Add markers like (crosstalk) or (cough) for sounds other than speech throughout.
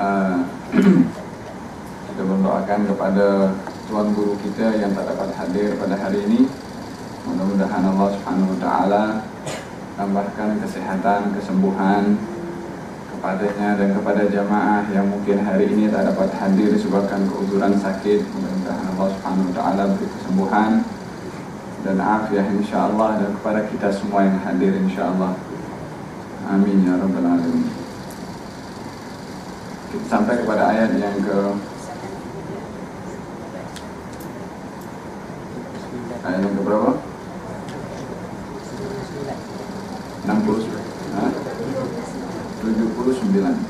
uh, (clears throat) kita berdoakan kepada tuan guru kita yang tak dapat hadir pada hari ini. Mudah-mudahan Allah Subhanahu Wa Taala tambahkan kesehatan, kesembuhan kepadanya dan kepada jamaah yang mungkin hari ini tak dapat hadir disebabkan keuzuran sakit. Mudah-mudahan Allah Subhanahu Wa Taala beri kesembuhan dan afiah insya-Allah dan kepada kita semua yang hadir insya-Allah. Amin ya rabbal alamin. Kita sampai kepada ayat yang ke ayat yang ke berapa? 60 ha? 79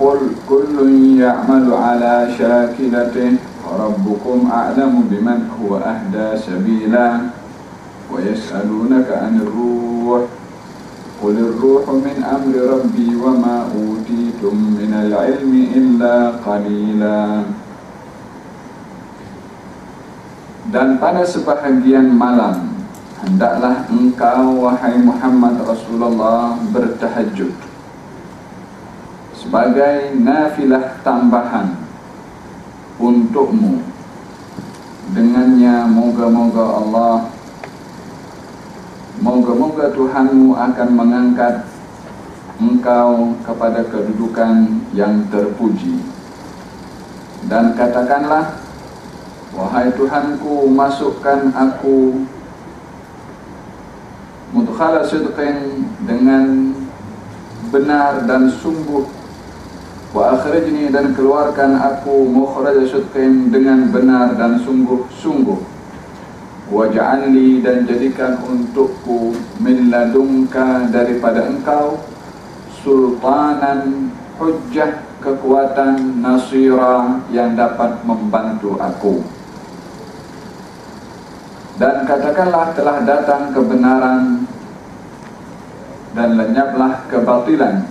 قل كل يعمل على شاكلته وربكم أعلم بمن هو أهدى سبيلا ويسألونك عن الروح قل الروح من أمر ربي وما أوتيتم من العلم إلا قليلا Dan pada sebahagian malam Hendaklah engkau wahai Muhammad Rasulullah bertahajud Sebagai nafilah tambahan untukmu. Dengannya moga-moga Allah moga-moga Tuhanmu akan mengangkat engkau kepada kedudukan yang terpuji. Dan katakanlah wahai Tuhanku masukkan aku mudkhala sidqin dengan benar dan sungguh Wa akhrijni dan keluarkan aku mukhraj syudqin dengan benar dan sungguh-sungguh. Waj'alli dan jadikan untukku min ladunka daripada engkau sultanan hujjah kekuatan nasira yang dapat membantu aku. Dan katakanlah telah datang kebenaran dan lenyaplah kebatilan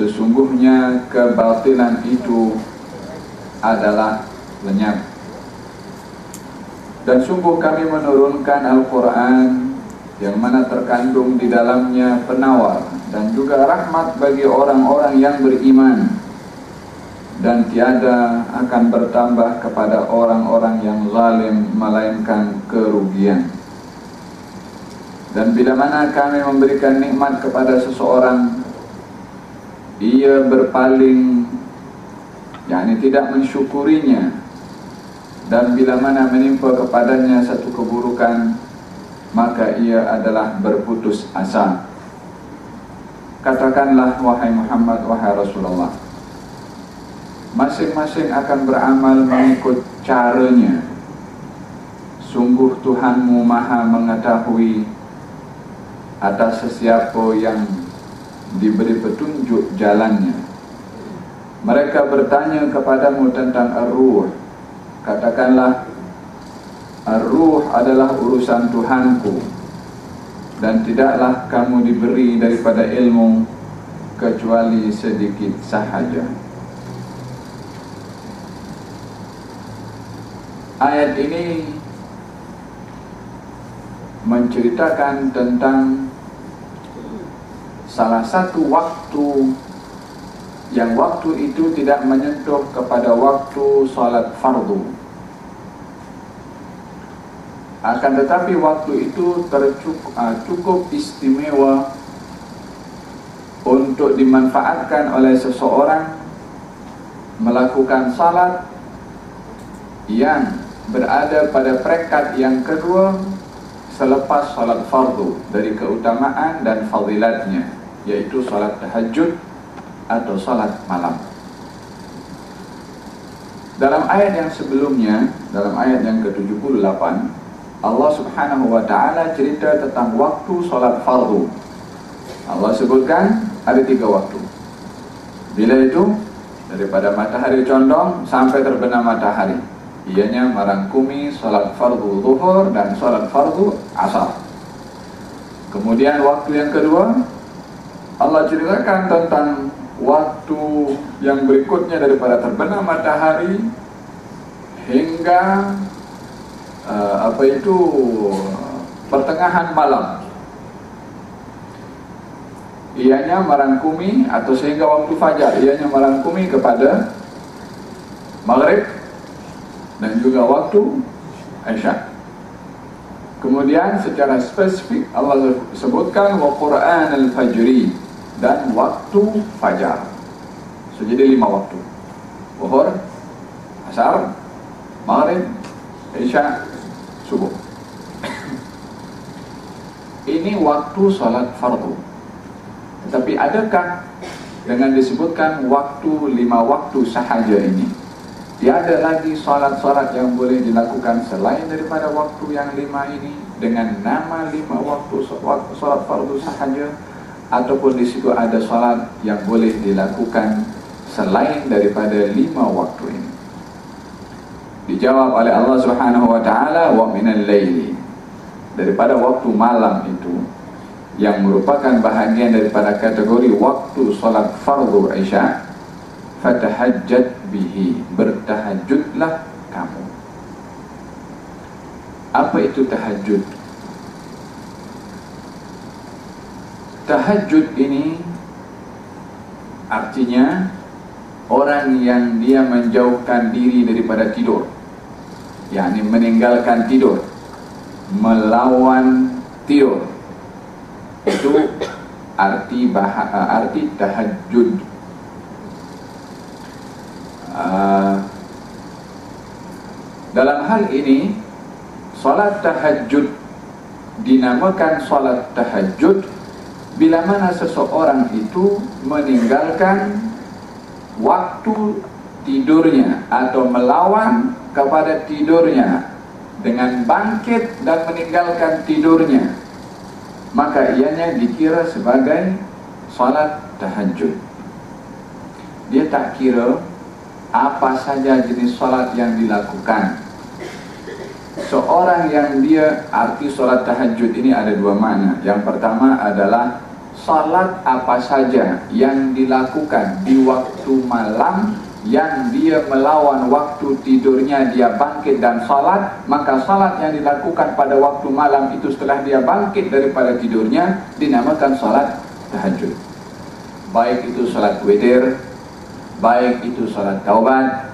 Sesungguhnya kebatilan itu adalah lenyap. Dan sungguh kami menurunkan Al-Quran Yang mana terkandung di dalamnya penawar Dan juga rahmat bagi orang-orang yang beriman. Dan tiada akan bertambah kepada orang-orang yang zalim Melainkan kerugian. Dan bila mana kami memberikan nikmat kepada seseorang ia berpaling. Yakni tidak mensyukurinya. Dan bila mana menimpa kepadanya satu keburukan maka ia adalah berputus asa. Katakanlah wahai Muhammad wahai Rasulullah masing-masing akan beramal mengikut caranya. Sungguh Tuhanmu maha mengetahui atas sesiapa yang diberi petunjuk jalannya. Mereka bertanya kepadamu tentang ar-ruh. Katakanlah ar-ruh adalah urusan Tuhanku dan tidaklah kamu diberi daripada ilmu kecuali sedikit sahaja. Ayat ini menceritakan tentang salah satu waktu yang waktu itu tidak menyentuh kepada waktu salat fardu. Akan tetapi waktu itu uh, cukup istimewa untuk dimanfaatkan oleh seseorang melakukan salat yang berada pada peringkat yang kedua selepas salat fardu dari keutamaan dan fadilatnya yaitu salat tahajud atau salat malam. Dalam ayat yang sebelumnya, dalam ayat yang ke-78, Allah Subhanahu wa taala cerita tentang waktu salat fardu. Allah sebutkan ada tiga waktu. Bila itu? Daripada matahari condong sampai terbenam matahari ianya merangkumi salat fardu zuhur dan salat fardu asar. Kemudian waktu yang kedua Allah ceritakan tentang waktu yang berikutnya daripada terbenam matahari hingga uh, apa itu pertengahan malam. Ianya merangkumi atau sehingga waktu fajar ianya merangkumi kepada maghrib dan juga waktu Aisyah. Kemudian secara spesifik Allah sebutkan wa Quran al-Fajri dan waktu fajar. So, jadi lima waktu. Zuhur, Asar, Maghrib, Isya, Subuh. (coughs) Ini waktu salat fardu. Tetapi adakah dengan disebutkan waktu lima waktu sahaja ini Tiada lagi solat-solat yang boleh dilakukan selain daripada waktu yang lima ini dengan nama lima waktu solat fardu sahaja ataupun di situ ada solat yang boleh dilakukan selain daripada lima waktu ini. Dijawab oleh Allah Subhanahu wa taala wa minal laili. Daripada waktu malam itu yang merupakan bahagian daripada kategori waktu solat fardu isya fatahajjat bihi bertahajudlah kamu apa itu tahajud tahajud ini artinya orang yang dia menjauhkan diri daripada tidur. Yakni meninggalkan tidur. Melawan tidur. Itu arti bahasa arti tahajud Ah, dalam hal ini solat tahajud dinamakan solat tahajud bila mana seseorang itu meninggalkan waktu tidurnya atau melawan kepada tidurnya dengan bangkit dan meninggalkan tidurnya maka ianya dikira sebagai solat tahajud. Dia tak kira apa saja jenis solat yang dilakukan. Seorang yang dia arti solat tahajud ini ada dua makna. Yang pertama adalah solat apa saja yang dilakukan di waktu malam yang dia melawan waktu tidurnya dia bangkit dan solat maka solat yang dilakukan pada waktu malam itu setelah dia bangkit daripada tidurnya dinamakan solat tahajud. Baik itu solat witir baik itu salat taubat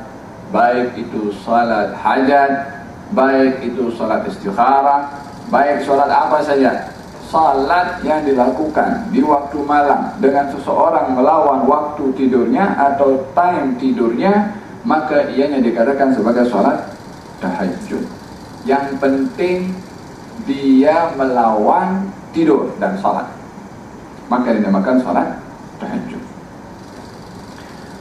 baik itu salat hajat baik itu salat istikharah baik salat apa saja salat yang dilakukan di waktu malam dengan seseorang melawan waktu tidurnya atau time tidurnya maka ianya dikatakan sebagai salat tahajud. Yang penting dia melawan tidur dan salat. Maka dinamakan salat tahajud.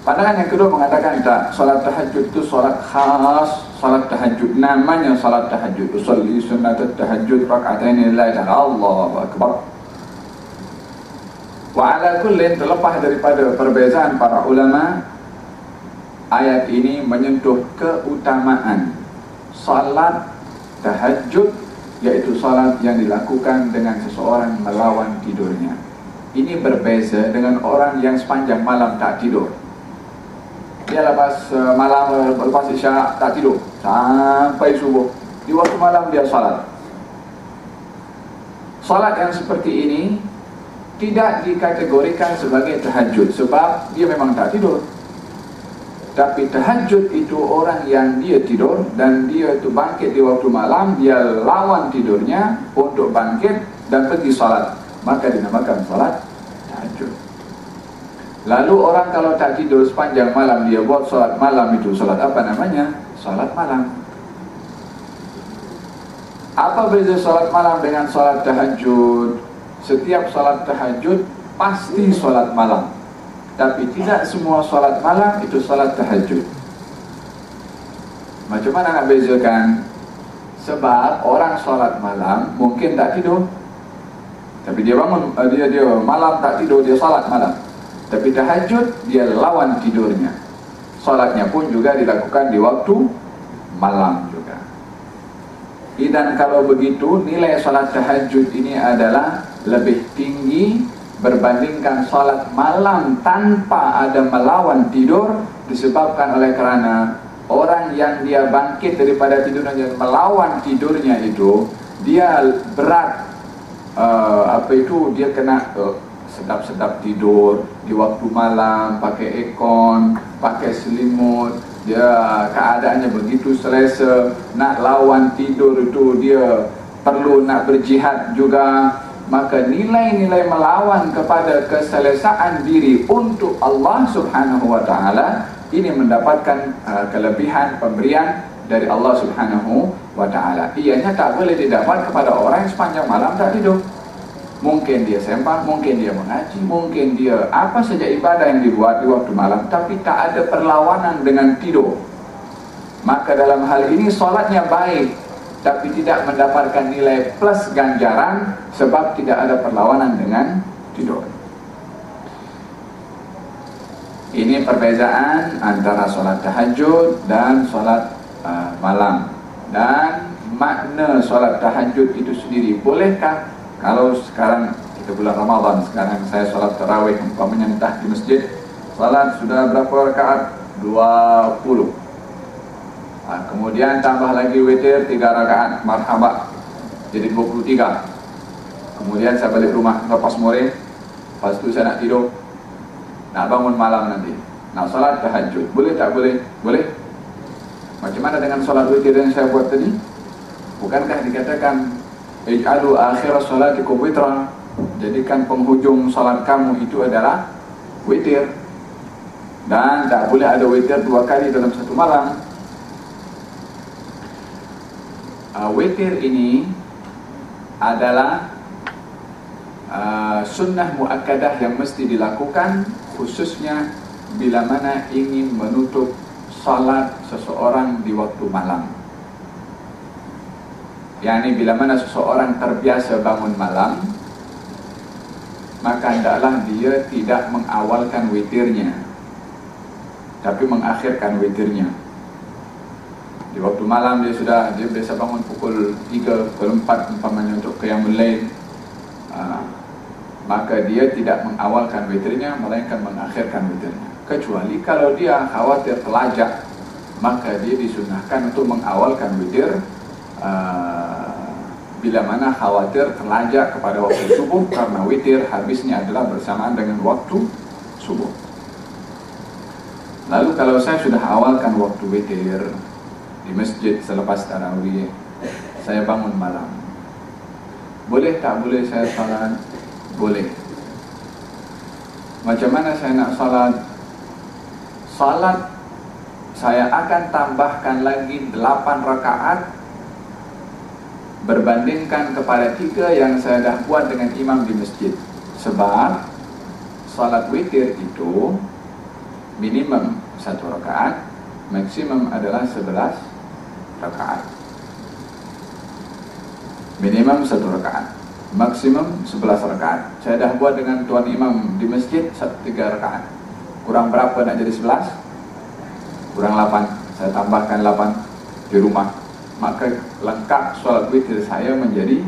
Pandangan yang kedua mengatakan tak Salat tahajud itu salat khas Salat tahajud. Namanya salat tahajud. Usalli sunat tahajud Raka'atain lillahi ta'ala. Allahu Akbar. Wa ala kullin terlepas daripada perbezaan para ulama Ayat ini menyentuh keutamaan Salat tahajud Iaitu salat yang dilakukan dengan seseorang melawan tidurnya. Ini berbeza dengan orang yang sepanjang malam tak tidur dia lepas uh, malam lepas isya tak tidur. Sampai subuh. Di waktu malam dia salat salat yang seperti ini tidak dikategorikan sebagai tahajud sebab dia memang tak tidur. Tapi tahajud itu orang yang dia tidur dan dia itu bangkit di waktu malam dia lawan tidurnya untuk bangkit dan pergi salat maka dinamakan salat lalu orang kalau tak tidur sepanjang malam dia buat salat malam itu. Salat apa namanya? Salat malam. Apa beza salat malam dengan salat tahajud? Setiap salat tahajud pasti salat malam. Tapi tidak semua solat malam itu solat tahajud. Macam mana nak bezakan? Sebab orang solat malam mungkin tak tidur. Tapi dia bangun eh, dia dia malam tak tidur dia solat malam tapi tahajud dia lawan tidurnya. Solatnya pun juga dilakukan di waktu malam juga. Dan kalau begitu nilai solat tahajud ini adalah lebih tinggi berbandingkan salat malam tanpa ada melawan tidur disebabkan oleh kerana orang yang dia bangkit daripada tidurnya melawan tidurnya itu dia berat uh, apa itu dia kena uh, sedap-sedap tidur di waktu malam pakai ekon pakai selimut dia keadaannya begitu selesa nak lawan tidur itu dia perlu nak berjihad juga maka nilai-nilai melawan kepada keselesaan diri untuk Allah Subhanahu wa taala ini mendapatkan uh, kelebihan pemberian dari Allah Subhanahu wa taala. Ianya tak boleh didapat kepada orang yang sepanjang malam tak tidur. Mungkin dia sembah, mungkin dia mengaji, mungkin dia apa saja ibadah yang dibuat di waktu malam tapi tak ada perlawanan dengan tidur. Maka dalam hal ini solatnya baik tapi tidak mendapatkan nilai plus ganjaran sebab tidak ada perlawanan dengan tidur. Ini perbezaan antara solat tahajud dan solat uh, malam. Dan makna solat tahajud itu sendiri bolehkah kalau sekarang kita bulan Ramadan sekarang saya solat tarawih umpamanya entah di masjid solat sudah berapa rakaat? 20 ha, Kemudian tambah lagi witir tiga rakaat marhabat Jadi 23 Kemudian saya balik rumah lepas more Lepas tu saya nak tidur Nak bangun malam nanti Nak salat tahajud Boleh tak boleh? Boleh Macam mana dengan salat witir yang saya buat tadi? Bukankah dikatakan Ij'alu akhir salatikum witra. Jadikan penghujung salat kamu itu adalah Witir. Dan tak boleh ada witir dua kali dalam satu malam. Uh, witir ini adalah uh, sunnah muakkadah yang mesti dilakukan khususnya bila mana ingin menutup salat seseorang di waktu malam. Yang ini bila mana seseorang terbiasa bangun malam, maka hendaklah dia tidak mengawalkan witirnya, tapi mengakhirkan witirnya. Di waktu malam dia sudah dia biasa bangun pukul 3 pukul 4 umpamanya untuk qiyam lain uh, maka dia tidak mengawalkan witirnya melainkan mengakhirkan witirnya. Kecuali kalau dia khawatir telajak maka dia disunahkan untuk mengawalkan witir uh, bila mana khawatir telajak kepada waktu subuh karena witir habisnya adalah bersamaan dengan waktu subuh. Lalu kalau saya sudah awalkan waktu witir di masjid selepas tarawih saya bangun malam. Boleh tak boleh saya salat? Boleh. Macam mana saya nak salat? Salat saya akan tambahkan lagi 8 rakaat berbandingkan kepada tiga yang saya dah buat dengan imam di masjid. Sebab salat witir itu minimum satu rakaat maksimum adalah sebelas rakaat. Minimum satu rakaat maksimum sebelas rakaat. Saya dah buat dengan tuan imam di masjid satu tiga rakaat. Kurang berapa nak jadi sebelas? Kurang lapan. Saya tambahkan lapan di rumah maka lengkap solat witir saya menjadi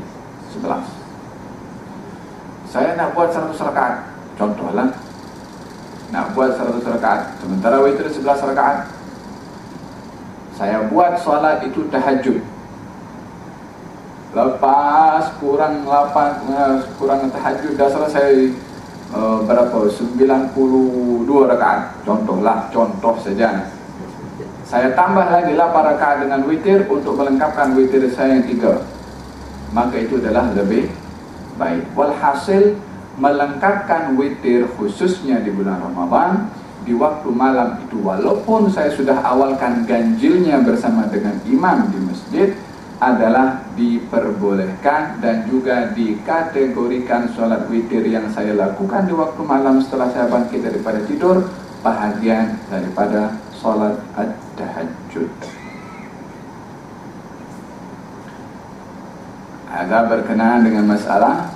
sebelas. Saya nak buat seratus rakaat. Contohlah nak buat seratus rakaat. Sementara witir sebelas rakaat. Saya buat solat itu tahajud. Lepas kurang 8 uh, kurang tahajud dah selesai uh, berapa? 92 rakaat. Contohlah contoh saja saya tambah lagi 8 rakaat dengan witir untuk melengkapkan witir saya yang tiga. Maka itu adalah lebih baik. Walhasil melengkapkan witir khususnya di bulan Ramadan di waktu malam itu walaupun saya sudah awalkan ganjilnya bersama dengan imam di masjid adalah diperbolehkan dan juga dikategorikan sholat witir yang saya lakukan di waktu malam setelah saya bangkit daripada tidur bahagian daripada sholat ad-tahajud agak berkenaan dengan masalah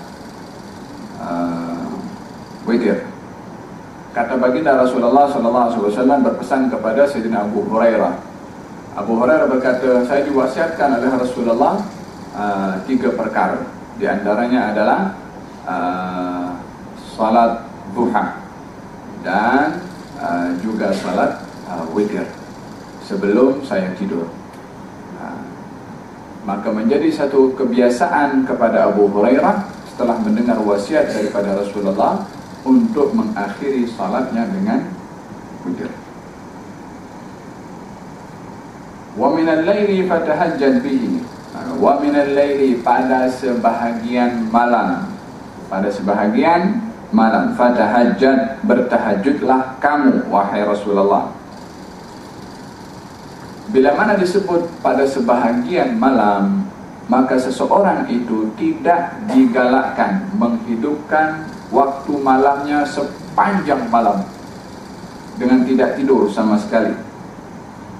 uh, witir Kata baginda Rasulullah wasallam berpesan kepada Sayyidina Abu Hurairah. Abu Hurairah berkata, saya diwasiatkan oleh Rasulullah uh, tiga perkara. Di antaranya adalah uh, salat duha dan uh, juga salat uh, witir sebelum saya tidur. Uh, maka menjadi satu kebiasaan kepada Abu Hurairah setelah mendengar wasiat daripada Rasulullah untuk mengakhiri salatnya dengan witir. Wa min al-laili fatahajjad bihi. Wa min al-laili pada sebahagian malam. Pada sebahagian malam fatahajjad bertahajudlah kamu wahai Rasulullah. Bila mana disebut pada sebahagian malam maka seseorang itu tidak digalakkan menghidupkan waktu malamnya sepanjang malam dengan tidak tidur sama sekali.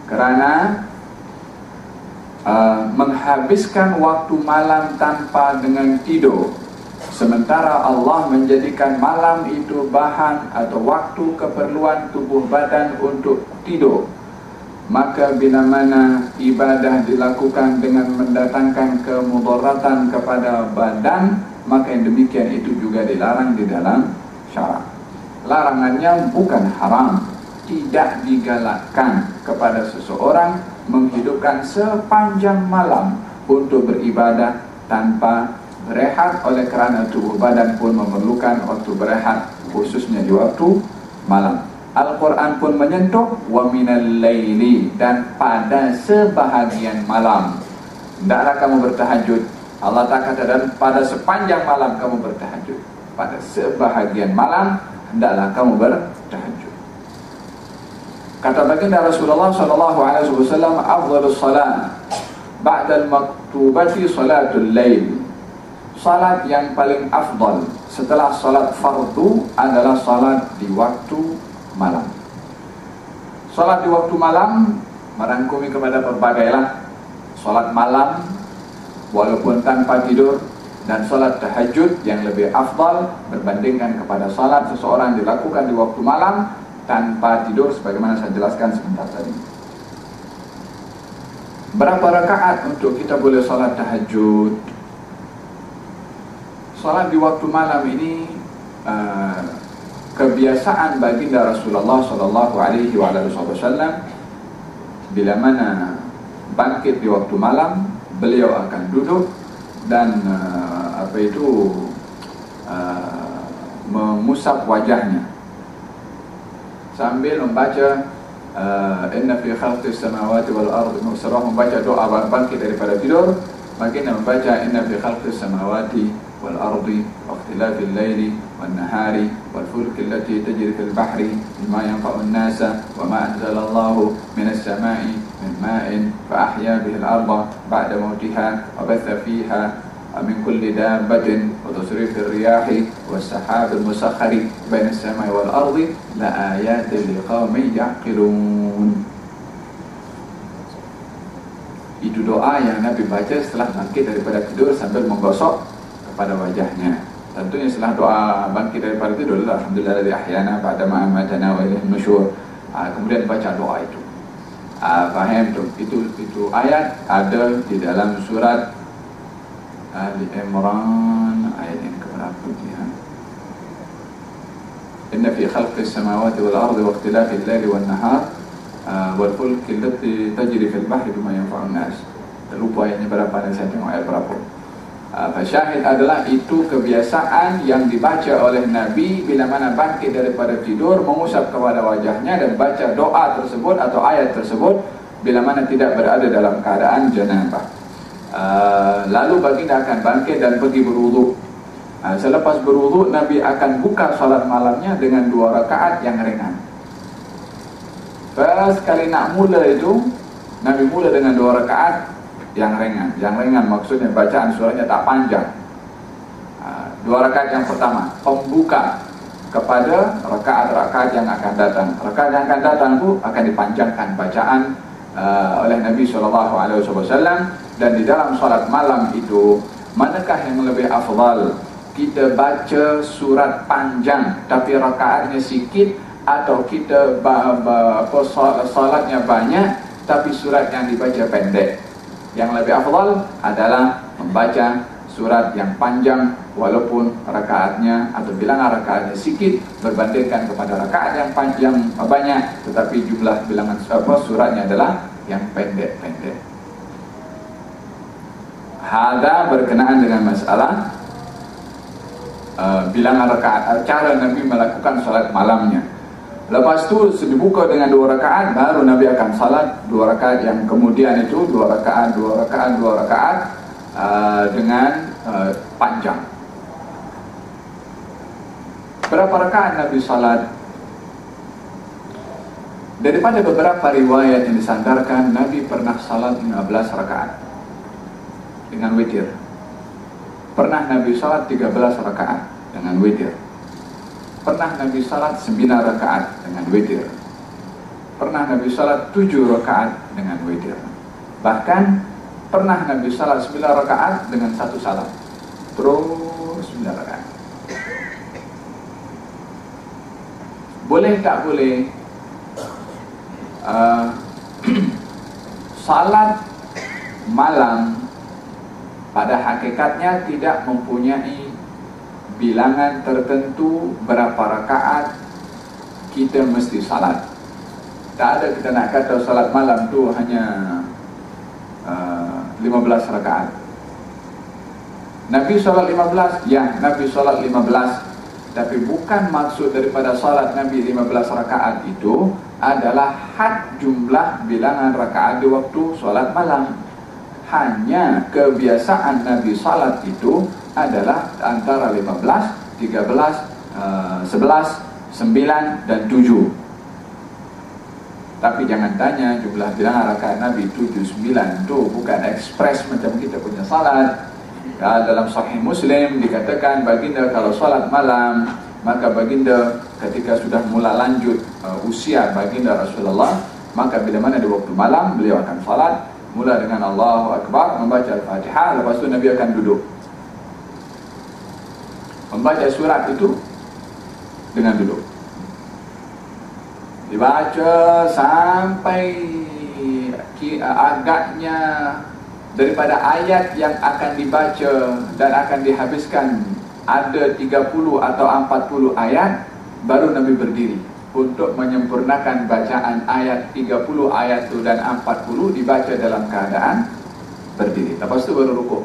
Kerana uh, menghabiskan waktu malam tanpa dengan tidur sementara Allah menjadikan malam itu bahan atau waktu keperluan tubuh badan untuk tidur maka bila mana ibadah dilakukan dengan mendatangkan kemudaratan kepada badan maka yang demikian itu juga dilarang di dalam syarak. Larangannya bukan haram, tidak digalakkan kepada seseorang menghidupkan sepanjang malam untuk beribadah tanpa berehat oleh kerana tubuh badan pun memerlukan waktu berehat khususnya di waktu malam. Al-Quran pun menyentuh wa minal laili dan pada sebahagian malam. Hendaklah kamu bertahajud Allah tak kata dan pada sepanjang malam kamu bertahajud. Pada sebahagian malam hendaklah kamu bertahajud. Kata baginda Rasulullah sallallahu alaihi wasallam afdhalus salat ba'da al-maktubati salatul lail. Salat yang paling afdal setelah salat fardu adalah salat di waktu malam. Salat di waktu malam merangkumi kepada perbagailah salat malam walaupun tanpa tidur dan solat tahajud yang lebih afdal berbandingkan kepada solat seseorang dilakukan di waktu malam tanpa tidur sebagaimana saya jelaskan sebentar tadi. Berapa rakaat untuk kita boleh solat tahajud? Solat di waktu malam ini uh, kebiasaan baginda Rasulullah sallallahu alaihi wasallam bila mana bangkit di waktu malam beliau akan duduk dan uh, apa itu uh, mengusap wajahnya. Sambil membaca uh, inna fi khalqis samawati wal ardi musarrah membaca doa bangkit daripada tidur baginda membaca inna fi khalqis samawati wal ardi wa ikhtilafil laili wan nahari wal fulki allati tajri fil bahri bima yanfa'u an-nasa wa ma anzalallahu minas sama'i من ماء فأحيا به الأرض بعد موتها وبث فيها من كل دابة وتصريف الرياح والسحاب المسخر بين السماء والأرض لآيات لقوم يعقلون Itu doa yang Nabi baca setelah bangkit daripada tidur sambil menggosok kepada wajahnya. Tentunya setelah doa bangkit daripada tidur, Alhamdulillah dari ahyana pada ma'amatana wa ilaih nusyur. Ah, kemudian baca doa itu. Uh, faham tu? Itu itu ayat ada di dalam surat Ali Imran ayat yang keberapa dia Inna fi khalqis samawati wal ardi wa ikhtilafil laili wan nahar wal fulki allati tajri fil bahri bima yanfa'un nas. Lupa ayatnya berapa dan saya tengok ayat berapa syahid adalah itu kebiasaan yang dibaca oleh Nabi bila mana bangkit daripada tidur mengusap kepada wajahnya dan baca doa tersebut atau ayat tersebut bila mana tidak berada dalam keadaan janabah. Uh, lalu baginda akan bangkit dan pergi berwuduk. Uh, selepas berwuduk Nabi akan buka salat malamnya dengan dua rakaat yang ringan. Pas kali nak mula itu Nabi mula dengan dua rakaat yang ringan. Yang ringan maksudnya bacaan suratnya tak panjang. Uh, dua rakaat yang pertama pembuka kepada rakaat-rakaat yang akan datang. Rakaat yang akan datang itu akan dipanjangkan bacaan uh, oleh Nabi SAW dan di dalam solat malam itu manakah yang lebih afdal kita baca surat panjang tapi rakaatnya sikit atau kita apa solatnya banyak tapi surat yang dibaca pendek yang lebih afdal adalah membaca surat yang panjang walaupun rakaatnya atau bilangan rakaatnya sikit berbandingkan kepada rakaat yang panjang banyak tetapi jumlah bilangan apa suratnya adalah yang pendek-pendek. Hada berkenaan dengan masalah uh, bilangan rakaat, uh, cara Nabi melakukan salat malamnya. Lepas tu dibuka dengan dua rakaat, baru Nabi akan salat dua rakaat. Yang kemudian itu dua rakaat, dua rakaat, dua rakaat uh, dengan uh, panjang. Berapa rakaat Nabi salat? Daripada beberapa riwayat yang disandarkan Nabi pernah salat 15 rakaat Dengan witir. Pernah Nabi salat 13 rakaat Dengan witir Pernah Nabi salat 9 rakaat Dengan witir. Pernah Nabi salat 7 rakaat Dengan witir. Bahkan Pernah Nabi salat 9 rakaat Dengan satu salat. Terus 9 rakaat. Boleh tak boleh uh, (clears throat) salat malam pada hakikatnya tidak mempunyai bilangan tertentu berapa rakaat kita mesti salat. Tak ada kita nak kata salat malam tu hanya uh, 15 rakaat. Nabi salat 15, ya Nabi salat 15 tapi bukan maksud daripada salat Nabi 15 rakaat itu adalah had jumlah bilangan rakaat di waktu solat malam. Hanya kebiasaan Nabi salat itu adalah antara 15, 13, 11, 9 dan 7. Tapi jangan tanya jumlah bilangan rakaat Nabi 7, 9 itu bukan ekspres macam kita punya salat. Ya, dalam sahih Muslim dikatakan baginda kalau salat malam maka baginda ketika sudah mula lanjut uh, usia baginda Rasulullah maka bila mana di waktu malam beliau akan salat mula dengan Allahu Akbar membaca Al-Fatihah lepas tu Nabi akan duduk membaca surat itu dengan duduk dibaca sampai agaknya daripada ayat yang akan dibaca dan akan dihabiskan ada 30 atau 40 ayat baru Nabi berdiri untuk menyempurnakan bacaan ayat 30 ayat itu dan 40 dibaca dalam keadaan berdiri. Lepas itu baru rukuk.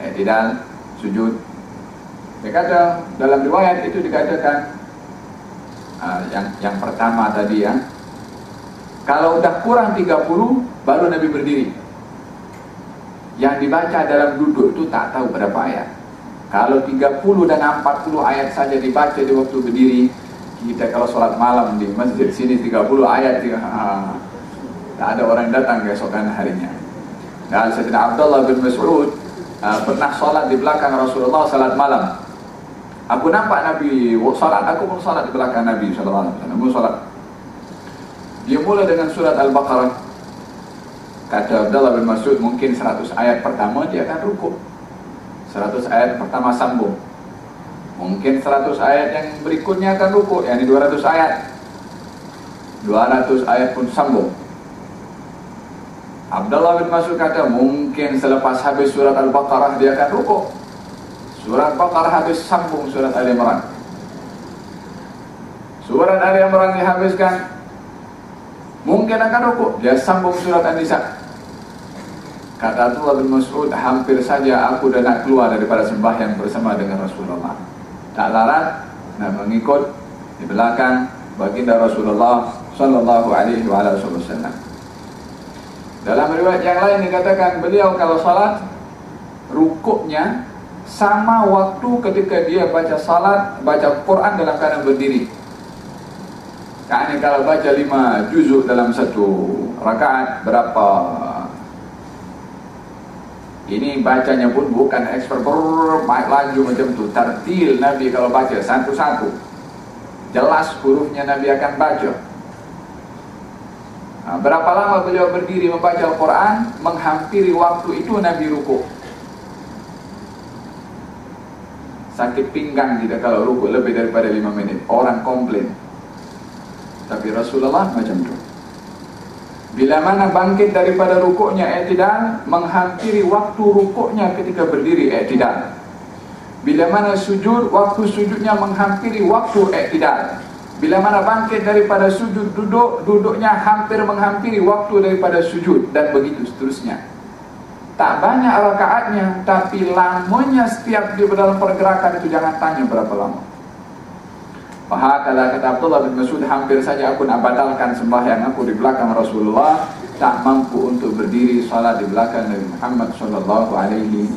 Eh, tidak sujud. Dia kata dalam riwayat itu dikatakan uh, yang yang pertama tadi ya. Kalau sudah kurang 30 baru Nabi berdiri. Yang dibaca dalam duduk itu tak tahu berapa ayat. Kalau 30 dan 40 ayat saja dibaca di waktu berdiri, kita kalau sholat malam di masjid sini 30 ayat ha, tak ada orang datang keesokan harinya. Dan Sayyidina Abdullah bin Mas'ud uh, pernah sholat di belakang Rasulullah sholat malam. Aku nampak Nabi sholat, aku pun sholat di belakang Nabi wasallam. Aku sholat. Dia mula dengan surat Al-Baqarah. Kata Abdullah bin Mas'ud mungkin 100 ayat pertama dia akan rukuk. 100 ayat pertama sambung mungkin 100 ayat yang berikutnya akan rukuk yang ini 200 ayat 200 ayat pun sambung Abdullah bin Mas'ud kata mungkin selepas habis surat Al-Baqarah dia akan rukuk surat Al-Baqarah habis sambung surat Al-Imran surat Al-Imran dihabiskan mungkin akan rukuk dia sambung surat An-Nisa Kata Abdullah bin Mas'ud, hampir saja aku dah nak keluar daripada sembahyang bersama dengan Rasulullah. Tak larat nak mengikut di belakang baginda Rasulullah sallallahu alaihi wasallam. Dalam riwayat yang lain dikatakan beliau kalau salat rukuknya sama waktu ketika dia baca salat, baca Quran dalam keadaan berdiri. Kan kalau baca lima juzuk dalam satu rakaat berapa ini bacanya pun bukan expert baik laju macam tu. Tartil Nabi kalau baca satu-satu. Jelas hurufnya Nabi akan baca. Nah, berapa lama beliau berdiri membaca Al-Quran Menghampiri waktu itu Nabi ruku Sakit pinggang tidak kalau ruku lebih daripada 5 menit Orang komplain. Tapi Rasulullah macam tu. Bila mana bangkit daripada rukuknya i'tidal Menghampiri waktu rukuknya ketika berdiri i'tidal. Bila mana sujud Waktu sujudnya menghampiri waktu i'tidal. Bila mana bangkit daripada sujud duduk Duduknya hampir menghampiri waktu daripada sujud Dan begitu seterusnya Tak banyak rakaatnya Tapi lamanya setiap di dalam pergerakan itu Jangan tanya berapa lama. Fahakala kata Abdullah bin Masud hampir saja aku nak batalkan sembahyang aku di belakang Rasulullah tak mampu untuk berdiri salat di belakang Nabi Muhammad sallallahu alaihi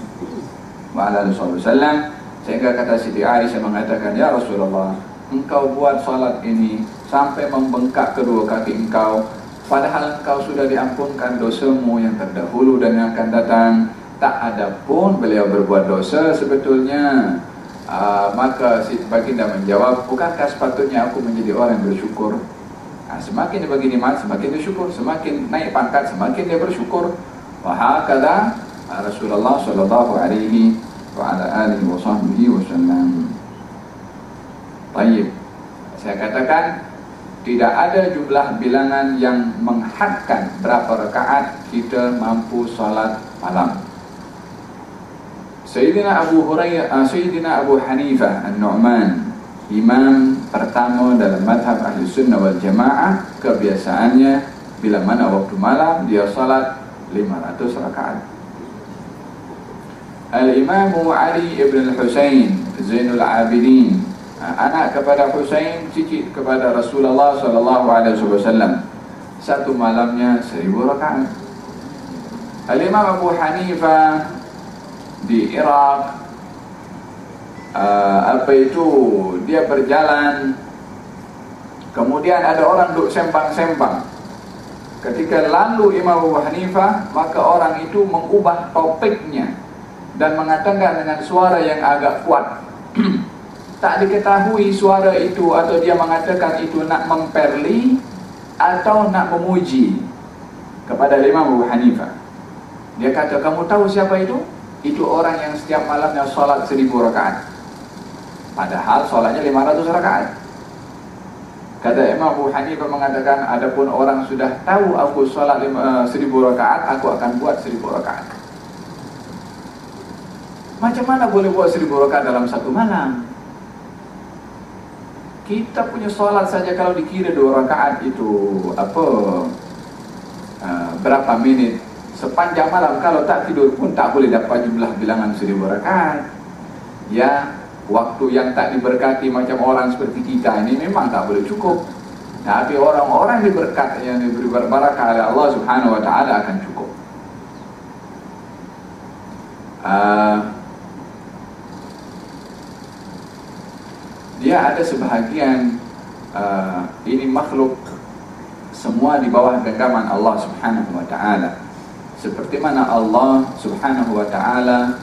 wasallam. Sehingga kata Siti Aisyah mengatakan ya Rasulullah engkau buat salat ini sampai membengkak kedua kaki engkau padahal engkau sudah diampunkan dosamu yang terdahulu dan yang akan datang. Tak ada pun beliau berbuat dosa sebetulnya. Ah, maka si baginda menjawab bukankah sepatutnya aku menjadi orang yang bersyukur? Uh, semakin dia bagi nikmat semakin dia syukur. Semakin naik pangkat semakin dia bersyukur. Wa hakala uh, Rasulullah sallallahu alaihi wa ala alihi wa sahbihi wasallam baik. Saya katakan tidak ada jumlah bilangan yang menghadkan berapa rakaat kita mampu salat malam Sayyidina Abu Hurairah, uh, Sayyidina Abu Hanifah An-Nu'man, imam pertama dalam madhab Ahli Sunnah wal Jamaah, kebiasaannya bila mana waktu malam dia salat 500 rakaat. Al-Imam Ali ibn al-Husain Zainul Abidin anak kepada Husain cicit kepada Rasulullah sallallahu alaihi wasallam. Satu malamnya 1000 rakaat. Al-Imam Abu Hanifah di Iraq uh, apa itu dia berjalan. Kemudian ada orang duduk sembang-sembang. Ketika lalu Imam Abu Hanifah maka orang itu mengubah topiknya dan mengatakan dengan suara yang agak kuat (clears throat) tak diketahui suara itu atau dia mengatakan itu nak memperli atau nak memuji kepada Imam Abu Hanifah dia kata kamu tahu siapa itu itu orang yang setiap malamnya sholat seribu rakaat. Padahal sholatnya lima ratus rakaat. Kata Imam Abu Hanifah mengatakan, adapun orang sudah tahu aku sholat lima, uh, seribu rakaat, aku akan buat seribu rakaat. Macam mana boleh buat seribu rakaat dalam satu malam? Kita punya sholat saja kalau dikira dua rakaat itu apa? Uh, berapa minit. Sepanjang malam kalau tak tidur pun tak boleh dapat jumlah bilangan seribu rakaat. Ya waktu yang tak diberkati macam orang seperti kita ini memang tak boleh cukup. Tapi orang-orang diberkat yang diberi barakah oleh Allah subhanahu wa ta'ala akan cukup. Uh, dia ada sebahagian uh, ini makhluk semua di bawah genggaman Allah subhanahu wa ta'ala. Seperti mana Allah Subhanahu wa taala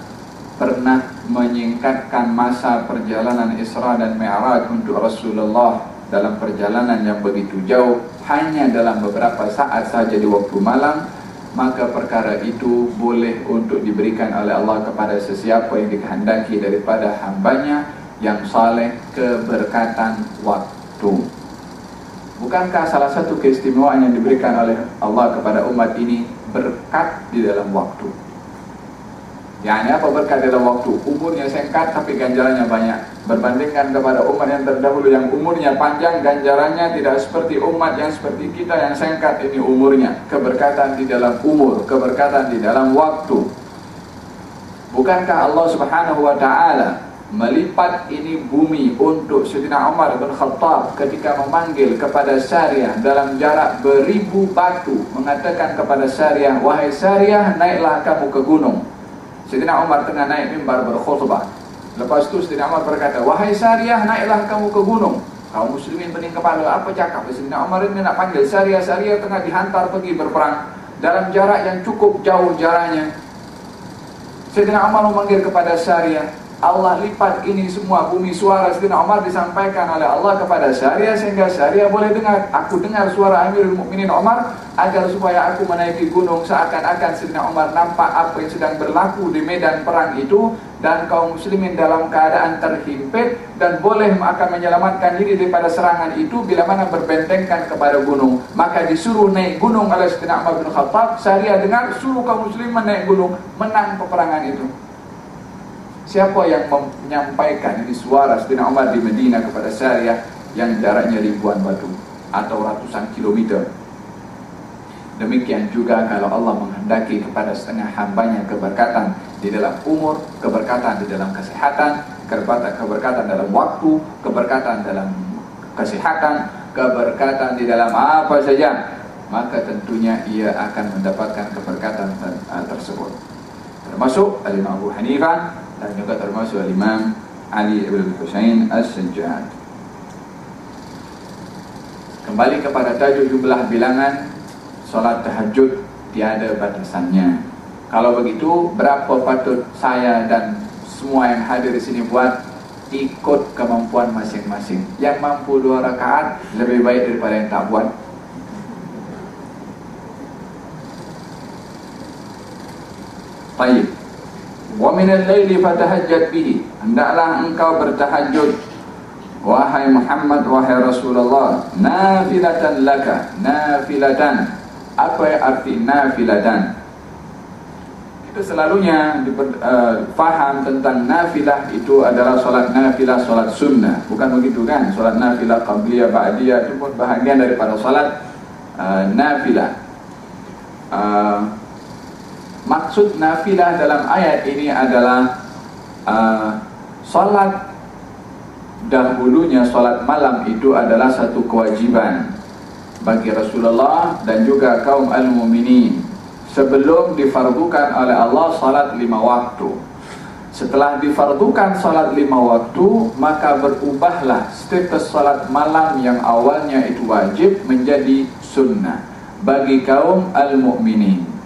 pernah menyingkatkan masa perjalanan Isra dan Mi'raj untuk Rasulullah dalam perjalanan yang begitu jauh hanya dalam beberapa saat saja di waktu malam maka perkara itu boleh untuk diberikan oleh Allah kepada sesiapa yang dikehendaki daripada hambanya yang saleh keberkatan waktu bukankah salah satu keistimewaan yang diberikan oleh Allah kepada umat ini berkat di dalam waktu. Yang apa berkat dalam waktu? Umurnya singkat tapi ganjarannya banyak. berbandingkan kepada umat yang terdahulu yang umurnya panjang ganjarannya tidak seperti umat yang seperti kita yang singkat ini umurnya keberkatan di dalam umur keberkatan di dalam waktu bukankah Allah Subhanahu wa taala melipat ini bumi untuk Sayyidina Umar bin Khattab ketika memanggil kepada Syariah dalam jarak beribu batu mengatakan kepada Syariah wahai Syariah naiklah kamu ke gunung Sayyidina Umar tengah naik mimbar berkhutbah Lepas tu Sayyidina Umar berkata, Wahai Syariah, naiklah kamu ke gunung. Kaum muslimin pening kepala, apa cakap Sayyidina Umar ini nak panggil Syariah, Syariah tengah dihantar pergi berperang. Dalam jarak yang cukup jauh jaraknya. Sayyidina Umar memanggil kepada Syariah, Allah lipat ini semua bumi suara Sayyidina Umar disampaikan oleh Allah kepada Syariah sehingga Syariah boleh dengar. Aku dengar suara Amirul Mukminin Umar agar supaya aku menaiki gunung seakan-akan Sayyidina Umar nampak apa yang sedang berlaku di medan perang itu dan kaum muslimin dalam keadaan terhimpit dan boleh akan menyelamatkan diri daripada serangan itu bila mana berbentengkan kepada gunung. Maka disuruh naik gunung oleh Sayyidina Umar bin Khattab. Syariah dengar suruh kaum muslimin naik gunung menang peperangan itu Siapa yang menyampaikan ini suara Sayyidina Umar di Medina kepada Syariah yang jaraknya ribuan batu atau ratusan kilometer. Demikian juga kalau Allah menghendaki kepada setengah hambanya keberkatan di dalam umur, keberkatan di dalam kesehatan, keberkatan, keberkatan dalam waktu, keberkatan dalam kesehatan, keberkatan di dalam apa saja, maka tentunya ia akan mendapatkan keberkatan tersebut. Termasuk Al-Imam Abu Hanifah dan juga termasuk Imam Ali Ibn Husain As-Sajjad. Kembali kepada tajuk jumlah bilangan solat tahajud tiada batasannya. Kalau begitu, berapa patut saya dan semua yang hadir di sini buat ikut kemampuan masing-masing. Yang mampu dua rakaat lebih baik daripada yang tak buat. Baik. Wa min al-laili fatahajjat bihi. Hendaklah engkau bertahajud wahai Muhammad wahai Rasulullah nafilatan laka nafilatan. Apa arti nafilatan? Kita selalunya uh, faham tentang nafilah itu adalah solat nafilah, solat sunnah. Bukan begitu kan? Solat nafilah, qabliyah, ba'diyah itu pun bahagian daripada solat uh, nafilah. Uh, maksud nafilah dalam ayat ini adalah uh, solat dahulunya solat malam itu adalah satu kewajiban bagi Rasulullah dan juga kaum al-muminin sebelum difardukan oleh Allah solat lima waktu. Setelah difardukan solat lima waktu maka berubahlah status solat malam yang awalnya itu wajib menjadi sunnah bagi kaum al-muminin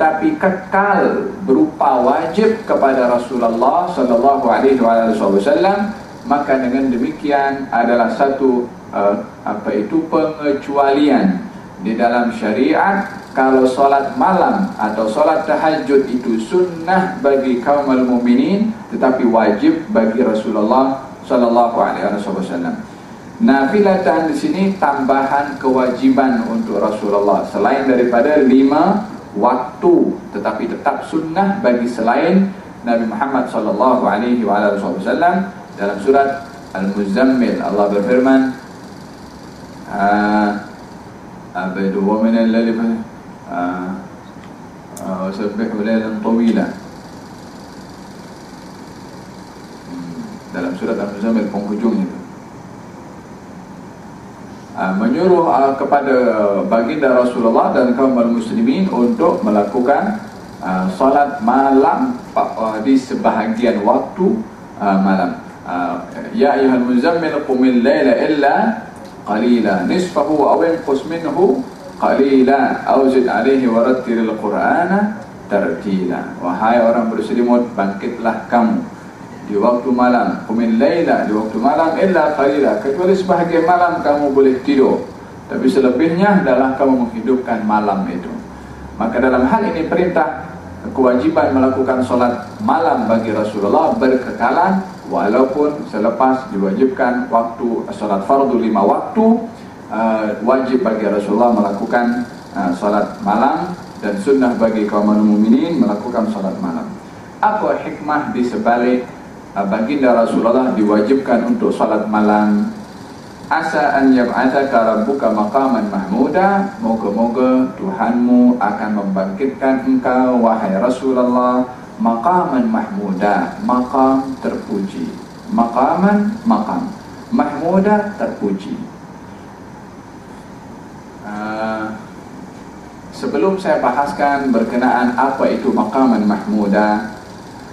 tapi kekal berupa wajib kepada Rasulullah sallallahu alaihi wasallam maka dengan demikian adalah satu uh, apa itu pengecualian di dalam syariat. Kalau solat malam atau solat tahajud itu sunnah bagi kaum mukminin tetapi wajib bagi Rasulullah sallallahu alaihi wasallam. Nafilatan di sini tambahan kewajiban untuk Rasulullah. Selain daripada lima waktu tetapi tetap sunnah bagi selain Nabi Muhammad sallallahu alaihi wasallam dalam surat Al-Muzammil. Allah berfirman apa itu wa min al-layli wa laylan tawila. Dalam surat Al-Muzammil penghujung itu Ah, menyuruh uh, kepada baginda Rasulullah dan kaum muslimin untuk melakukan uh, solat malam di sebahagian waktu malam. Ya ayuhal muzammil qumil layla illa qalila nisfahu aw inqus minhu qalila aw zid alayhi wa rattilil qur'ana tartila. Wahai orang berselimut bangkitlah kamu di waktu malam. Kumin layla di waktu malam illa qalila. Kecuali sebahagian malam kamu boleh tidur. Tapi selebihnya adalah kamu menghidupkan malam itu. Maka dalam hal ini perintah kewajiban melakukan solat malam bagi Rasulullah berkekalan walaupun selepas diwajibkan waktu solat fardu lima waktu uh, wajib bagi Rasulullah melakukan uh, solat malam dan sunnah bagi kaum mukminin melakukan solat malam. Apa hikmah di sebalik baginda Rasulullah diwajibkan untuk salat malam. Asa an yab'athaka rabbuka maqaman mahmuda. Moga-moga Tuhanmu akan membangkitkan engkau wahai Rasulullah maqaman mahmuda. Maqam terpuji. Maqaman maqam. Mahmuda terpuji. Uh, sebelum saya bahaskan berkenaan apa itu maqaman mahmuda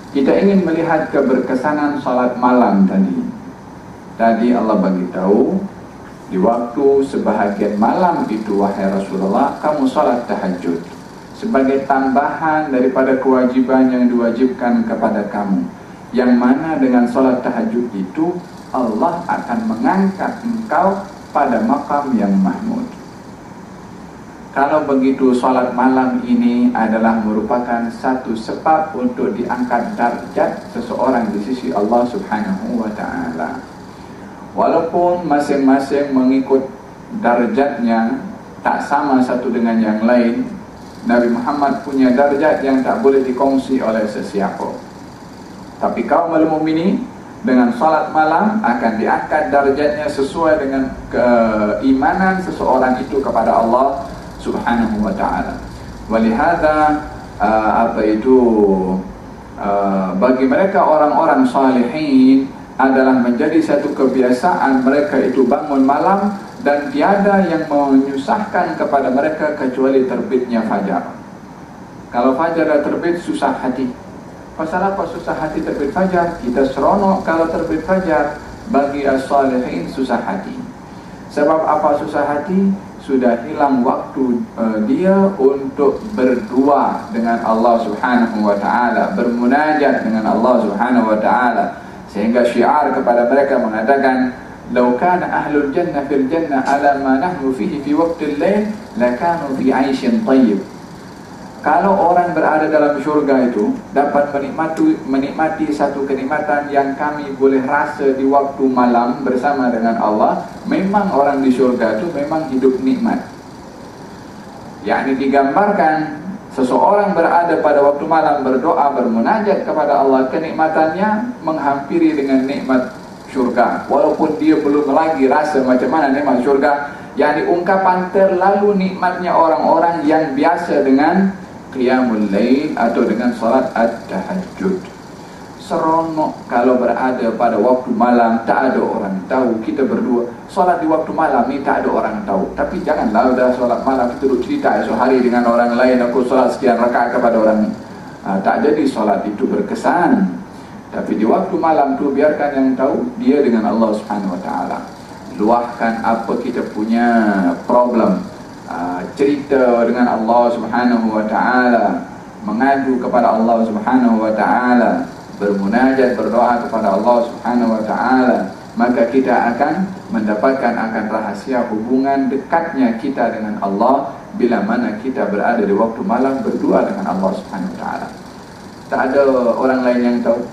kita ingin melihat keberkesanan salat malam tadi. Tadi Allah bagi tahu di waktu sebahagian malam itu wahai Rasulullah kamu salat tahajud sebagai tambahan daripada kewajiban yang diwajibkan kepada kamu. Yang mana dengan salat tahajud itu Allah akan mengangkat engkau pada makam yang mahmud. Kalau begitu salat malam ini adalah merupakan satu sebab untuk diangkat darjat seseorang di sisi Allah Subhanahu wa taala. Walaupun masing-masing mengikut darjatnya tak sama satu dengan yang lain, Nabi Muhammad punya darjat yang tak boleh dikongsi oleh sesiapa. Tapi kaum mukminin dengan salat malam akan diangkat darjatnya sesuai dengan keimanan seseorang itu kepada Allah subhanahu wa ta'ala. Walihada uh, apa itu uh, bagi mereka orang-orang salihin adalah menjadi satu kebiasaan mereka itu bangun malam dan tiada yang menyusahkan kepada mereka kecuali terbitnya fajar. Kalau fajar dah terbit susah hati. Pasal apa susah hati terbit fajar? Kita seronok kalau terbit fajar bagi as-salihin susah hati. Sebab apa susah hati sudah hilang waktu uh, dia untuk berdua dengan Allah Subhanahu wa taala, bermunajat dengan Allah Subhanahu wa taala. Sehingga syiar kepada mereka mengatakan, "Lau kana ahlul jannah fil jannah ala ma nahnu fihi fi waqti al-lail, lakanu fi 'aishin tayyib." Kalau orang berada dalam syurga itu dapat menikmati menikmati satu kenikmatan yang kami boleh rasa di waktu malam bersama dengan Allah, memang orang di syurga itu memang hidup nikmat. Yang digambarkan seseorang berada pada waktu malam berdoa bermunajat kepada Allah kenikmatannya menghampiri dengan nikmat syurga walaupun dia belum lagi rasa macam mana nikmat syurga yang diungkapkan terlalu nikmatnya orang-orang yang biasa dengan qiyamul lail atau dengan salat at-tahajud. Seronok kalau berada pada waktu malam tak ada orang tahu kita berdua salat di waktu malam ni tak ada orang tahu. Tapi janganlah dah salat malam kita duduk cerita esok hari dengan orang lain aku salat sekian rakaat kepada orang. Ha, tak jadi salat itu berkesan. Tapi di waktu malam tu biarkan yang tahu dia dengan Allah Subhanahu Wa Taala. Luahkan apa kita punya problem Ah, cerita dengan Allah Subhanahu wa taala, mengadu kepada Allah Subhanahu wa taala, bermunajat berdoa kepada Allah Subhanahu wa taala, maka kita akan mendapatkan akan rahasia hubungan dekatnya kita dengan Allah bila mana kita berada di waktu malam berdua dengan Allah Subhanahu wa taala. Tak ada orang lain yang tahu.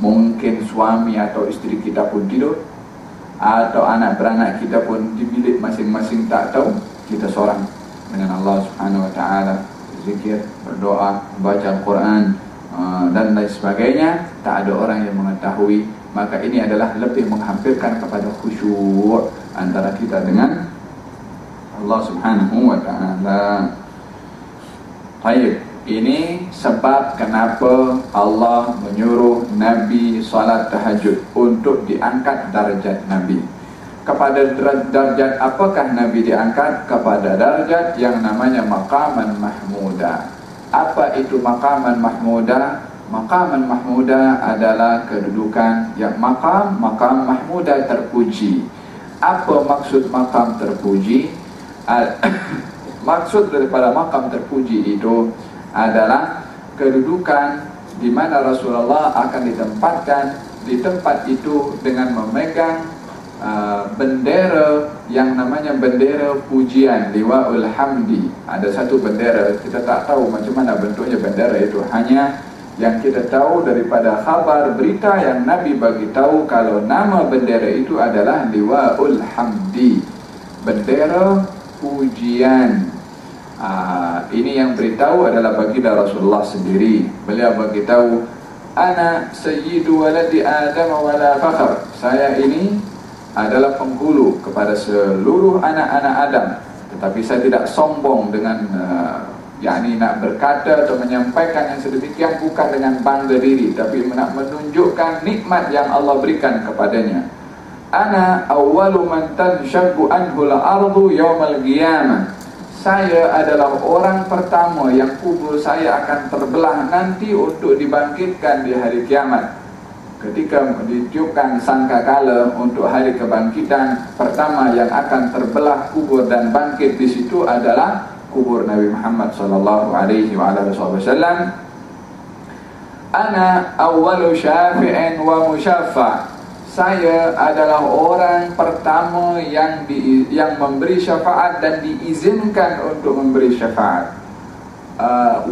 Mungkin suami atau isteri kita pun tidur atau anak beranak kita pun di bilik masing-masing tak tahu kita seorang dengan Allah Subhanahu wa taala zikir berdoa baca Al-Quran uh, dan lain sebagainya. Tak ada orang yang mengetahui. Maka ini adalah lebih menghampirkan kepada khusyuk antara kita dengan Allah Subhanahu wa taala. Baik ini sebab kenapa Allah menyuruh Nabi salat tahajud untuk diangkat darjat Nabi kepada darjat apakah Nabi diangkat? Kepada darjat yang namanya maqaman mahmuda. Apa itu maqaman mahmuda? Maqaman mahmuda adalah kedudukan yang maqam maqam mahmuda terpuji. Apa maksud maqam terpuji? (coughs) Maksud daripada maqam terpuji itu adalah kedudukan di mana Rasulullah akan ditempatkan di tempat itu dengan memegang Uh, bendera yang namanya bendera pujian liwaul hamdi. Ada satu bendera kita tak tahu macam mana bentuknya bendera itu. Hanya yang kita tahu daripada khabar berita yang nabi bagi tahu kalau nama bendera itu adalah liwaul hamdi. Bendera pujian. Uh, ini yang beritahu adalah baginda Rasulullah sendiri. Beliau bagi tahu ana sayyidu waladi adam wala fakhr saya ini adalah penghulu kepada seluruh anak-anak Adam. Tetapi saya tidak sombong dengan uh, yakni nak berkata atau menyampaikan yang sedemikian bukan dengan bangga diri tapi nak menunjukkan nikmat yang Allah berikan kepadanya. Ana awwalu man tanshaqqu anhu al-ardu yawmal qiyamah. Saya adalah orang pertama yang kubur saya akan terbelah nanti untuk dibangkitkan di hari kiamat. Ketika ditiupkan sangkakala untuk hari kebangkitan pertama yang akan terbelah kubur dan bangkit di situ adalah kubur Nabi Muhammad sallallahu alaihi wasallam. Ana awwalu syafi'in wa musyaffa' saya adalah orang pertama yang di, yang memberi syafaat dan diizinkan untuk memberi syafaat. Uh,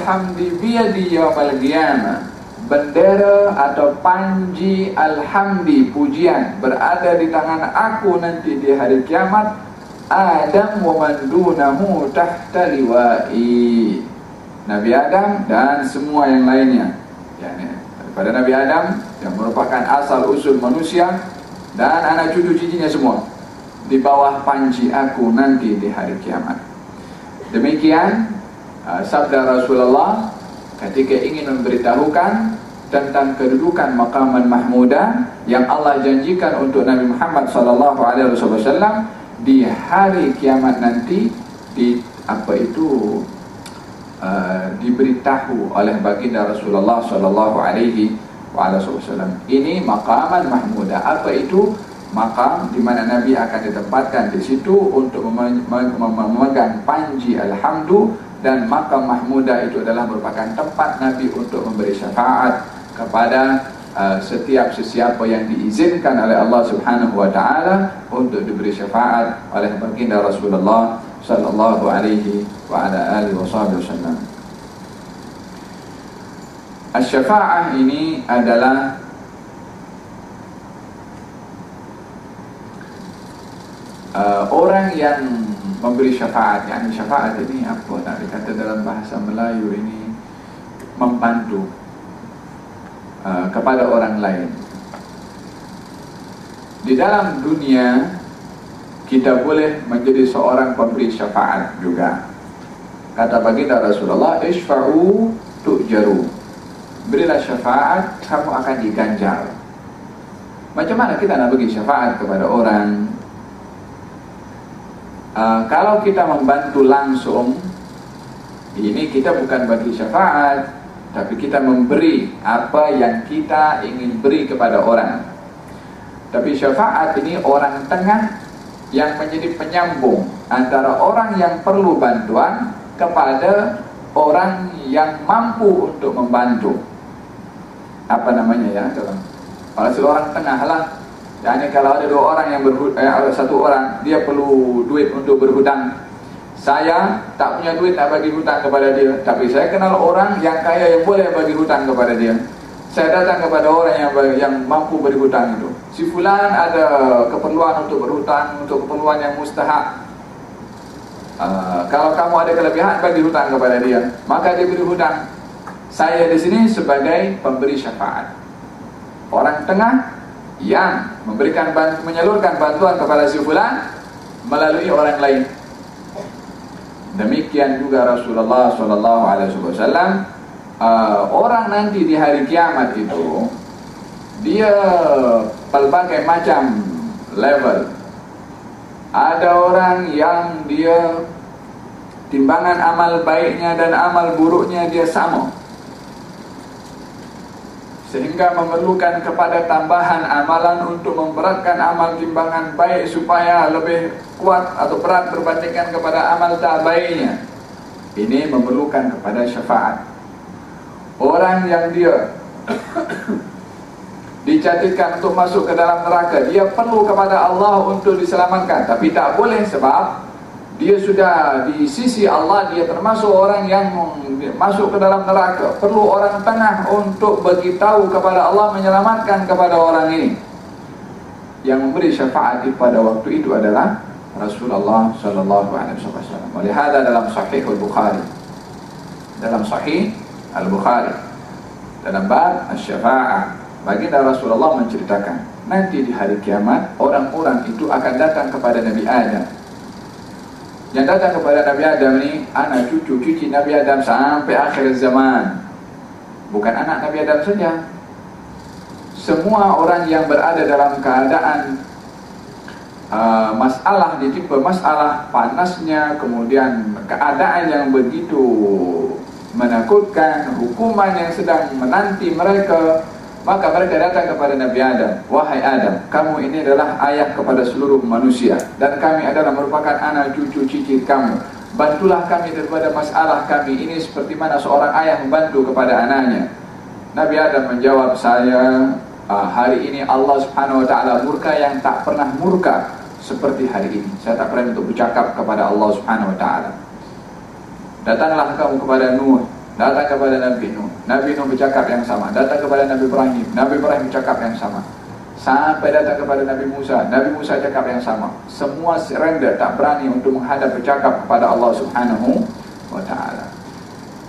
hamdi biyadi yawmal qiyamah. Bendera atau panji alhamdi pujian berada di tangan aku nanti di hari kiamat. Adam wa man dunahu tahta liwa'i. Nabi Adam dan semua yang lainnya. Ya, pada Nabi Adam yang merupakan asal usul manusia dan anak cucu cicinya semua di bawah panji aku nanti di hari kiamat. Demikian uh, sabda Rasulullah ketika ingin memberitahukan tentang kedudukan maqaman mahmuda yang Allah janjikan untuk Nabi Muhammad sallallahu alaihi wasallam di hari kiamat nanti di apa itu uh, diberitahu oleh baginda Rasulullah sallallahu alaihi wasallam. Ini maqaman mahmuda. Apa itu? Maqam di mana Nabi akan ditempatkan di situ untuk memegang panji alhamdu dan maqam mahmuda itu adalah merupakan tempat Nabi untuk memberi syafaat kepada uh, setiap sesiapa yang diizinkan oleh Allah Subhanahu wa taala untuk diberi syafaat oleh baginda Rasulullah sallallahu alaihi wa ala alihi wasallam. Asyafa'ah ini adalah uh, orang yang memberi syafaat. Yang syafaat ini apa nak dikata dalam bahasa Melayu ini membantu uh, kepada orang lain. Di dalam dunia kita boleh menjadi seorang pemberi syafaat juga. Kata baginda Rasulullah, "Ishfa'u tu'jaru." berilah syafaat kamu akan diganjar macam mana kita nak bagi syafaat kepada orang uh, kalau kita membantu langsung ini kita bukan bagi syafaat tapi kita memberi apa yang kita ingin beri kepada orang. Tapi syafaat ini orang tengah yang menjadi penyambung antara orang yang perlu bantuan kepada orang yang mampu untuk membantu. Apa namanya ya kalau seorang tengah lah yani kalau ada dua orang yang berhutang eh, satu orang dia perlu duit untuk berhutang saya tak punya duit nak bagi hutang kepada dia. Tapi saya kenal orang yang kaya yang boleh bagi hutang kepada dia. Saya datang kepada orang yang yang mampu beri hutang itu. Si fulan ada keperluan untuk berhutang untuk keperluan yang mustahak. Uh, kalau kamu ada kelebihan bagi hutang kepada dia. Maka dia beri hutang. Saya di sini sebagai pemberi syafaat. Orang tengah yang memberikan bantu, menyalurkan bantuan kepada si fulan melalui orang lain. Demikian juga Rasulullah sallallahu alaihi wasallam uh, orang nanti di hari kiamat itu dia pelbagai macam level. Ada orang yang dia timbangan amal baiknya dan amal buruknya dia sama sehingga memerlukan kepada tambahan amalan untuk memberatkan amal timbangan baik supaya lebih kuat atau berat berbandingkan kepada amal tak baiknya. Ini memerlukan kepada syafaat. Orang yang dia (coughs) dicatatkan untuk masuk ke dalam neraka dia perlu kepada Allah untuk diselamatkan. Tapi tak boleh sebab dia sudah di sisi Allah dia termasuk orang yang masuk ke dalam neraka. Perlu orang tengah untuk bagi tahu kepada Allah menyelamatkan kepada orang ini. Yang memberi syafaat pada waktu itu adalah Rasulullah sallallahu alaihi wasallam. Oleh hada dalam sahih al-Bukhari. Dalam sahih al-Bukhari. Dalam bab syafa'ah baginda Rasulullah menceritakan nanti di hari kiamat orang-orang itu akan datang kepada Nabi Adam yang datang kepada Nabi Adam ni anak cucu cucu Nabi Adam sampai akhir zaman. Bukan anak Nabi Adam saja. Semua orang yang berada dalam keadaan uh, masalah ditimpa masalah panasnya kemudian keadaan yang begitu menakutkan hukuman yang sedang menanti mereka maka mereka datang kepada Nabi Adam wahai Adam kamu ini adalah ayah kepada seluruh manusia dan kami adalah merupakan anak cucu cicit kamu bantulah kami daripada masalah kami ini seperti mana seorang ayah membantu kepada anaknya Nabi Adam menjawab saya uh, hari ini Allah Subhanahu wa taala murka yang tak pernah murka seperti hari ini. Saya tak pernah untuk bercakap kepada Allah Subhanahu wa taala. Datanglah kamu kepada Nuh, Datang kepada Nabi Nuh. Nabi Nuh bercakap yang sama. Datang kepada Nabi Ibrahim. Nabi Ibrahim bercakap yang sama. Sampai datang kepada Nabi Musa. Nabi Musa cakap yang sama. Semua serendah tak berani untuk menghadap bercakap kepada Allah Subhanahu SWT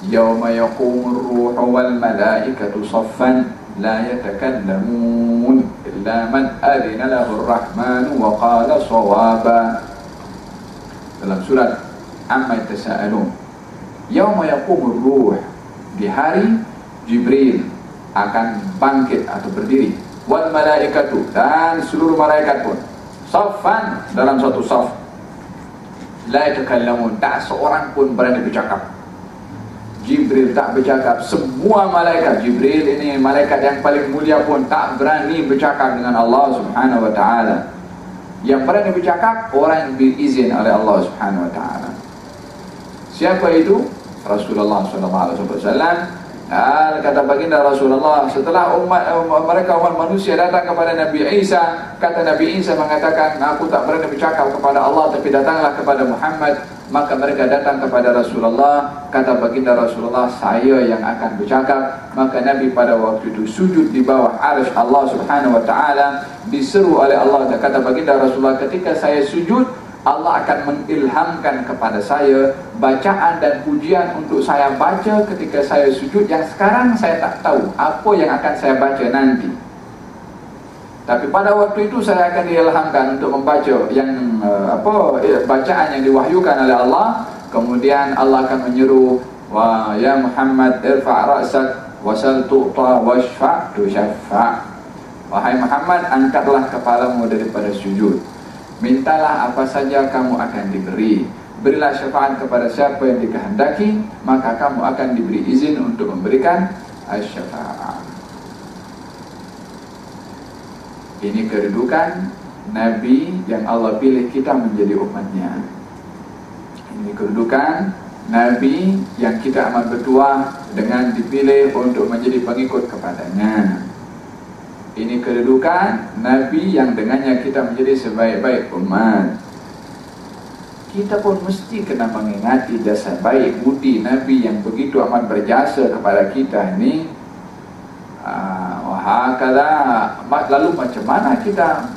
Yawma yakumur ruhu wal malaikatu soffan La yatakallamun illa man adina lahur rahmanu wa qala sawaba. Dalam surat Amma yatasa'alun Yawma yakumur ruh. Di hari Jibril akan bangkit atau berdiri. Wal malaikatu dan seluruh malaikat pun. Safan dalam satu saf La yatakallamun. Tak seorang pun berani bercakap. Jibril tak bercakap. Semua malaikat. Jibril ini malaikat yang paling mulia pun Tak berani bercakap dengan Allah subhanahu wa ta'ala. Yang berani bercakap Orang yang berizin oleh Allah subhanahu wa ta'ala. Siapa itu? Rasulullah alaihi wasallam. Dan kata baginda Rasulullah setelah umat, mereka umat manusia datang kepada Nabi Isa kata Nabi Isa mengatakan aku tak berani bercakap kepada Allah tapi datanglah kepada Muhammad. Maka mereka datang kepada Rasulullah kata baginda Rasulullah saya yang akan bercakap. Maka Nabi pada waktu itu sujud di bawah arsh Allah subhanahu wa ta'ala diseru oleh Allah. Kata baginda Rasulullah ketika saya sujud Allah akan mengilhamkan kepada saya bacaan dan pujian untuk saya baca ketika saya sujud yang sekarang saya tak tahu apa yang akan saya baca nanti tapi pada waktu itu saya akan diilhamkan untuk membaca yang uh, apa eh, bacaan yang diwahyukan oleh Allah. Kemudian Allah akan menyeru wa ya Muhammad irfa' ra'sak wasal tu'ta washfa' tushaffa'. Wahai Muhammad angkatlah kepalamu daripada sujud. Mintalah apa saja kamu akan diberi. Berilah syafaat kepada siapa yang dikehendaki, maka kamu akan diberi izin untuk memberikan syafaat. Ini kedudukan Nabi yang Allah pilih kita menjadi umatnya Ini kedudukan Nabi yang kita amat bertuah Dengan dipilih untuk menjadi pengikut kepadanya Ini kedudukan Nabi yang dengannya kita menjadi sebaik-baik umat. Kita pun mesti kena mengingati jasa baik budi Nabi yang begitu amat berjasa kepada kita ini. Hakala lalu macam mana kita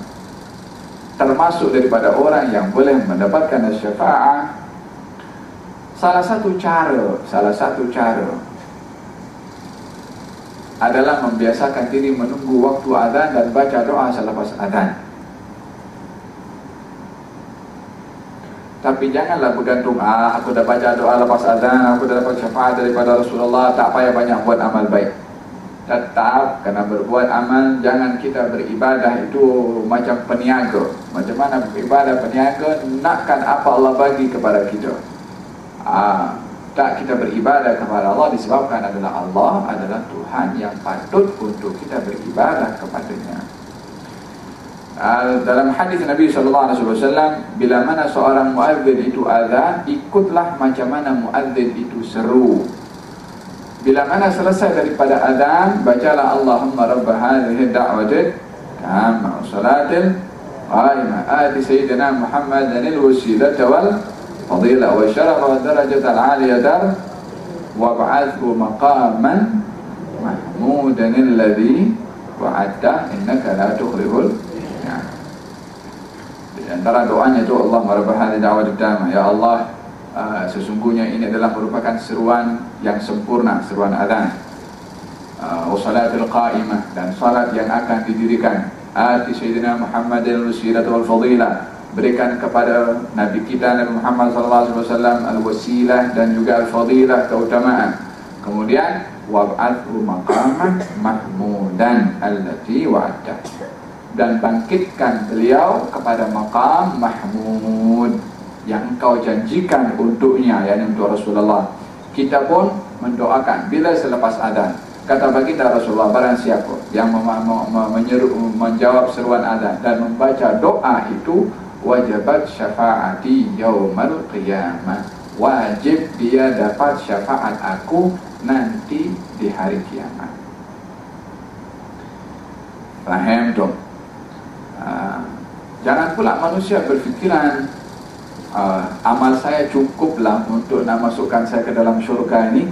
termasuk daripada orang yang boleh mendapatkan syafaat? Salah satu cara salah satu cara adalah membiasakan diri menunggu waktu azan dan baca doa selepas azan. Tapi janganlah bergantung ah aku dah baca doa lepas azan aku dah dapat syafaat daripada Rasulullah tak payah banyak buat amal baik. Tetap kena berbuat amal jangan kita beribadah itu macam peniaga. Macam mana beribadah peniaga? Nakkan apa Allah bagi kepada kita. Ah tak kita beribadah kepada Allah disebabkan adalah Allah adalah Tuhan yang patut untuk kita beribadah kepadanya. Dalam hadis Nabi sallallahu alaihi wasallam bila mana seorang muadzin itu azan ikutlah macam mana muadzin itu seru. Bila mana selesai daripada adhan Bacalah Allahumma rabba hadhihi da'wati Tamma salatil Qaimah Ati Sayyidina Muhammad Danil wasilata wal Wa darajat al-aliyadar Wab'adhu maqaman Mahmudan alladhi Wa'adda innaka la tukhrihul Di antara doanya itu rabba hadhihi da'wati tamma Ya Allah uh, sesungguhnya ini adalah merupakan seruan yang sempurna seruan adzan uh, wasalatul qa'imah dan salat yang akan didirikan. Ati sayyidina Muhammad al-wasilah wal fadilah berikan kepada nabi kita Nabi Muhammad sallallahu alaihi wasallam al-wasilah dan juga al-fadilah keutamaan. Kemudian wab'athu maqaman mahmudan allati wa'adta. Dan bangkitkan beliau kepada maqam mahmud yang kau janjikan untuknya yakni untuk Rasulullah. Kita pun mendoakan bila selepas adan kata baginda Rasulullah barang siapa yang menyeru, menjawab seruan azan dan membaca doa itu wajibat syafaati yaumal qiyamah. Wajib dia dapat syafaat aku nanti di hari kiamat. Faham tu uh, jangan pula manusia berfikiran uh, amal saya cukuplah untuk nak masukkan saya ke dalam syurga ini.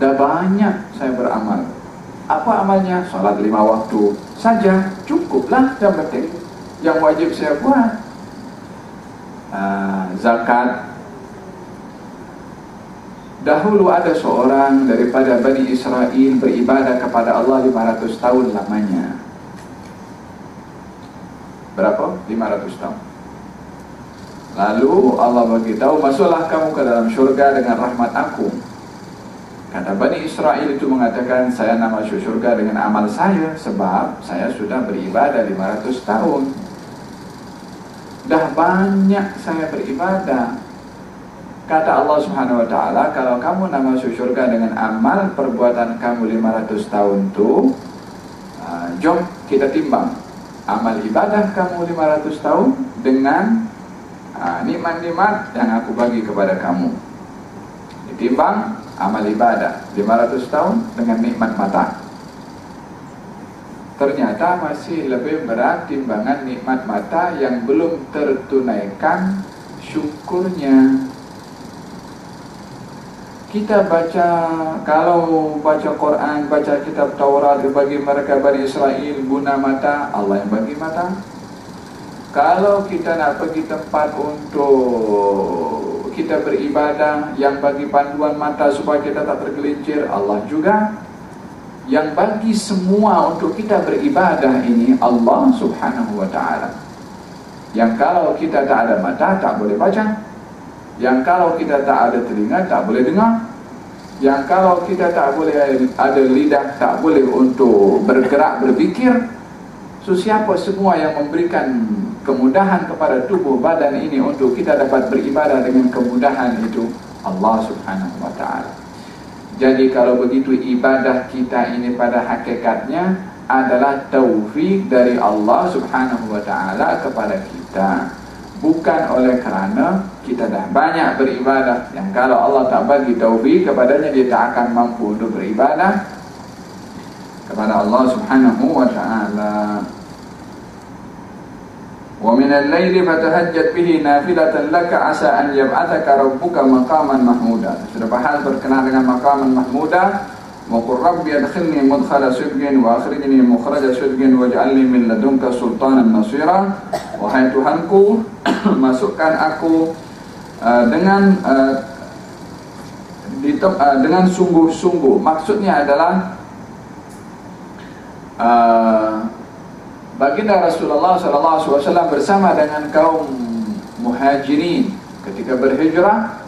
Dah banyak saya beramal. Apa amalnya? Salat lima waktu saja Cukuplah yang penting. Yang wajib saya buat uh, Zakat Dahulu ada seorang daripada Bani Israel beribadah kepada Allah 500 tahun lamanya Berapa? 500 tahun Lalu Allah beritahu Masuklah kamu ke dalam syurga dengan rahmat aku Kata Bani Israel itu mengatakan saya nak masuk syurga dengan amal saya sebab saya sudah beribadah 500 tahun. Dah banyak saya beribadah. Kata Allah Subhanahu wa taala, kalau kamu nak masuk syurga dengan amal perbuatan kamu 500 tahun tu, uh, jom kita timbang amal ibadah kamu 500 tahun dengan uh, nikmat-nikmat yang aku bagi kepada kamu. Ditimbang amal ibadah 500 tahun dengan nikmat mata ternyata masih lebih berat timbangan nikmat mata yang belum tertunaikan syukurnya. Kita baca kalau baca Quran baca kitab Taurat bagi mereka Bani Israel guna mata Allah yang bagi mata. Kalau kita nak pergi tempat untuk kita beribadah yang bagi panduan mata supaya kita tak tergelincir Allah juga yang bagi semua untuk kita beribadah ini Allah subhanahu wa ta'ala. Yang kalau kita tak ada mata tak boleh baca. Yang kalau kita tak ada telinga tak boleh dengar. Yang kalau kita tak boleh ada lidah tak boleh untuk bergerak berfikir. So siapa semua yang memberikan kemudahan kepada tubuh badan ini untuk kita dapat beribadah dengan kemudahan itu? Allah Subhanahu wa taala. Jadi kalau begitu ibadah kita ini pada hakikatnya adalah taufik dari Allah Subhanahu wa taala kepada kita. Bukan oleh kerana kita dah banyak beribadah yang kalau Allah tak bagi taufik kepadanya dia tak akan mampu untuk beribadah kepada Allah Subhanahu wa taala. ومن الليل فتهجد به نافلة لك عسى أن يبعثك ربك مقاما محمودا sudah bahas berkenaan dengan maqaman mahmuda وقل رب يدخلني مدخل صدق وأخرجني مخرج صدق واجعلني من لدنك سلطانا نصيرا wahai Tuhanku (clears throat) masukkan aku uh, dengan uh, di uh, dengan sungguh-sungguh maksudnya adalah uh, Baginda Rasulullah wasallam bersama dengan kaum Muhajirin ketika berhijrah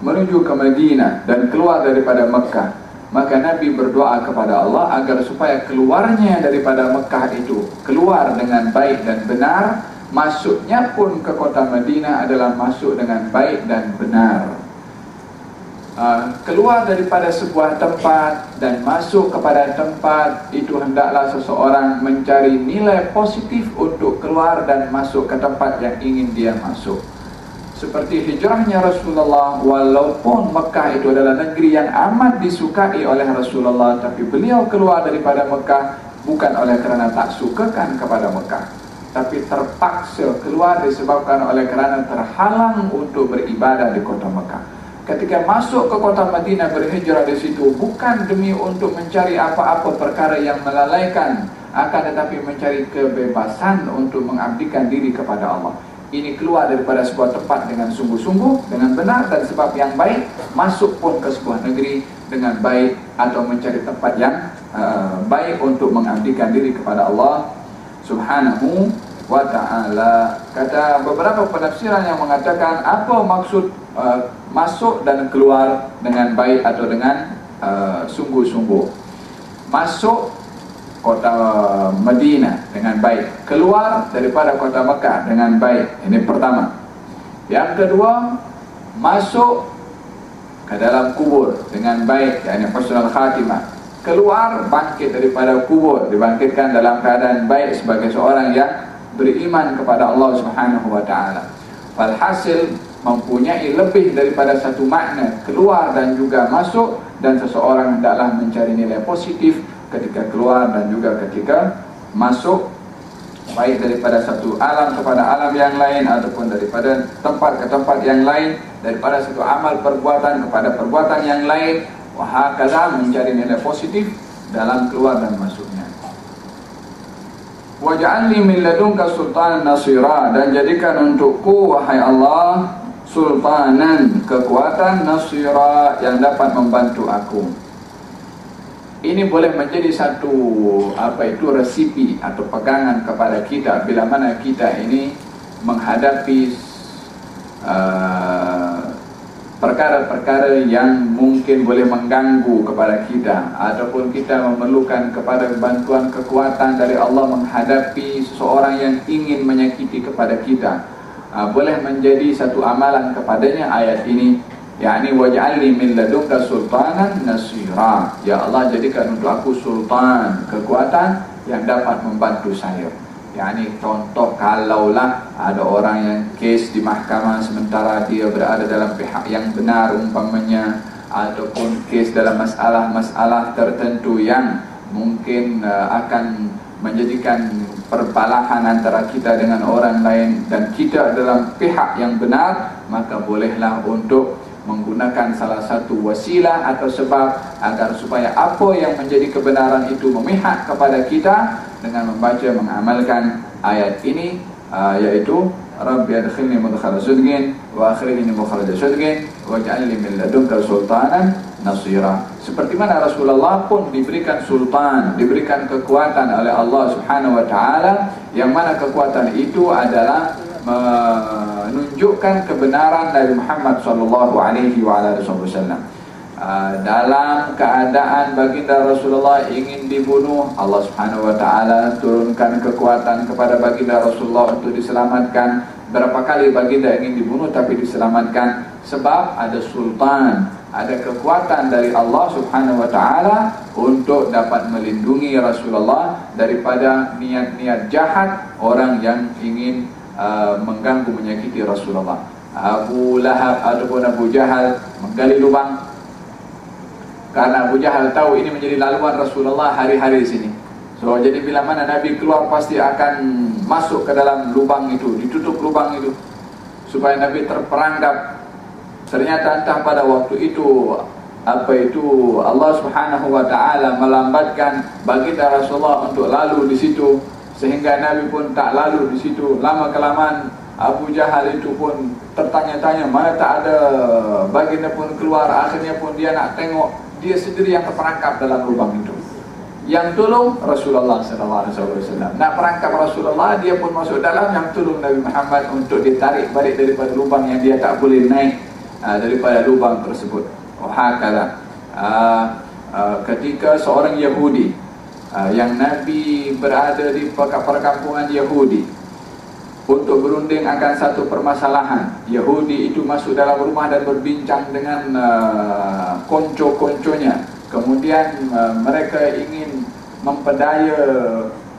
menuju ke Madinah dan keluar daripada Mekah. Maka Nabi berdoa kepada Allah agar supaya keluarnya daripada Mekah itu keluar dengan baik dan benar, masuknya pun ke kota Madinah adalah masuk dengan baik dan benar. Ah, keluar daripada sebuah tempat dan masuk kepada tempat itu hendaklah seseorang mencari nilai positif untuk keluar dan masuk ke tempat yang ingin dia masuk. Seperti hijrahnya Rasulullah walaupun Mekah itu adalah negeri yang amat disukai oleh Rasulullah tapi beliau keluar daripada Mekah bukan oleh kerana tak sukakan kepada Mekah tapi terpaksa keluar disebabkan oleh kerana terhalang untuk beribadah di kota Mekah ketika masuk ke kota Madinah berhijrah di situ bukan demi untuk mencari apa-apa perkara yang melalaikan akan tetapi mencari kebebasan untuk mengabdikan diri kepada Allah ini keluar daripada sebuah tempat dengan sungguh-sungguh dengan benar dan sebab yang baik masuk pun ke sebuah negeri dengan baik atau mencari tempat yang uh, baik untuk mengabdikan diri kepada Allah Subhanahu wa taala. Kata beberapa penafsiran yang mengatakan apa maksud uh, masuk dan keluar dengan baik atau dengan uh, sungguh-sungguh. Masuk kota Madinah dengan baik, keluar daripada kota Mekah dengan baik. Ini pertama. Yang kedua, masuk ke dalam kubur dengan baik, yakni husnul khatimah keluar bangkit daripada kubur dibangkitkan dalam keadaan baik sebagai seorang yang beriman kepada Allah Subhanahu wa taala. Walhasil mempunyai lebih daripada satu makna keluar dan juga masuk dan seseorang hendaklah mencari nilai positif ketika keluar dan juga ketika masuk. Baik daripada satu alam kepada alam yang lain ataupun daripada tempat ke tempat yang lain daripada satu amal perbuatan kepada perbuatan yang lain wahakaza mencari nilai positif dalam keluar dan masuknya. Waj'alni min ladunka sultanan nasira dan jadikan untukku wahai Allah sultanan kekuatan nasira yang dapat membantu aku. Ini boleh menjadi satu apa itu resipi atau pegangan kepada kita bila mana kita ini menghadapi uh, perkara-perkara yang mungkin boleh mengganggu kepada kita ataupun kita memerlukan kepada bantuan kekuatan dari Allah menghadapi seseorang yang ingin menyakiti kepada kita uh, boleh menjadi satu amalan kepadanya ayat ini. Yakni waj'alni min ladunka sultanan nasira. Ya Allah jadikan untuk aku sultan kekuatan yang dapat membantu saya. Yakni contoh kalaulah ada orang yang kes di mahkamah sementara dia berada dalam pihak yang benar umpamanya ataupun kes dalam masalah-masalah tertentu yang mungkin uh, akan menjadikan perbalahan antara kita dengan orang lain dan kita dalam pihak yang benar maka bolehlah untuk menggunakan salah satu wasilah atau sebab agar supaya apa yang menjadi kebenaran itu memihak kepada kita dengan membaca mengamalkan ayat ini uh, yaitu Rabbi adkhilni mudkhala sidqin akhrijni mukhraja sidqin waj'alni min ladunka sultanan nasira seperti mana Rasulullah pun diberikan sultan diberikan kekuatan oleh Allah Subhanahu wa taala yang mana kekuatan itu adalah menunjukkan kebenaran dari Muhammad sallallahu alaihi wasallam. Ah, dalam keadaan baginda Rasulullah ingin dibunuh, Allah Subhanahu wa taala turunkan kekuatan kepada baginda Rasulullah untuk diselamatkan. Berapa kali baginda ingin dibunuh tapi diselamatkan sebab ada sultan, ada kekuatan dari Allah Subhanahu wa taala untuk dapat melindungi Rasulullah daripada niat-niat jahat orang yang ingin uh, mengganggu menyakiti Rasulullah. Abu Lahab ataupun Abu Jahal menggali lubang karena Abu Jahal tahu ini menjadi laluan Rasulullah hari-hari sini. So jadi bila mana Nabi keluar pasti akan masuk ke dalam lubang itu, ditutup lubang itu supaya Nabi terperangkap. Ternyata entah pada waktu itu apa itu Allah Subhanahu wa taala melambatkan bagi Rasulullah untuk lalu di situ sehingga Nabi pun tak lalu di situ. Lama kelamaan Abu Jahal itu pun tertanya-tanya mana tak ada baginda pun keluar akhirnya pun dia nak tengok dia sendiri yang terperangkap dalam lubang itu. Yang tolong Rasulullah wasallam. Nak perangkap Rasulullah dia pun masuk dalam yang tolong Nabi Muhammad untuk ditarik balik daripada lubang yang dia tak boleh naik uh, daripada lubang tersebut. Hakala. Uh, uh, ketika seorang Yahudi uh, yang Nabi berada di perkampungan Yahudi untuk berunding akan satu permasalahan. Yahudi itu masuk dalam rumah dan berbincang dengan konco-konconya. Kemudian uh, mereka ingin mempedaya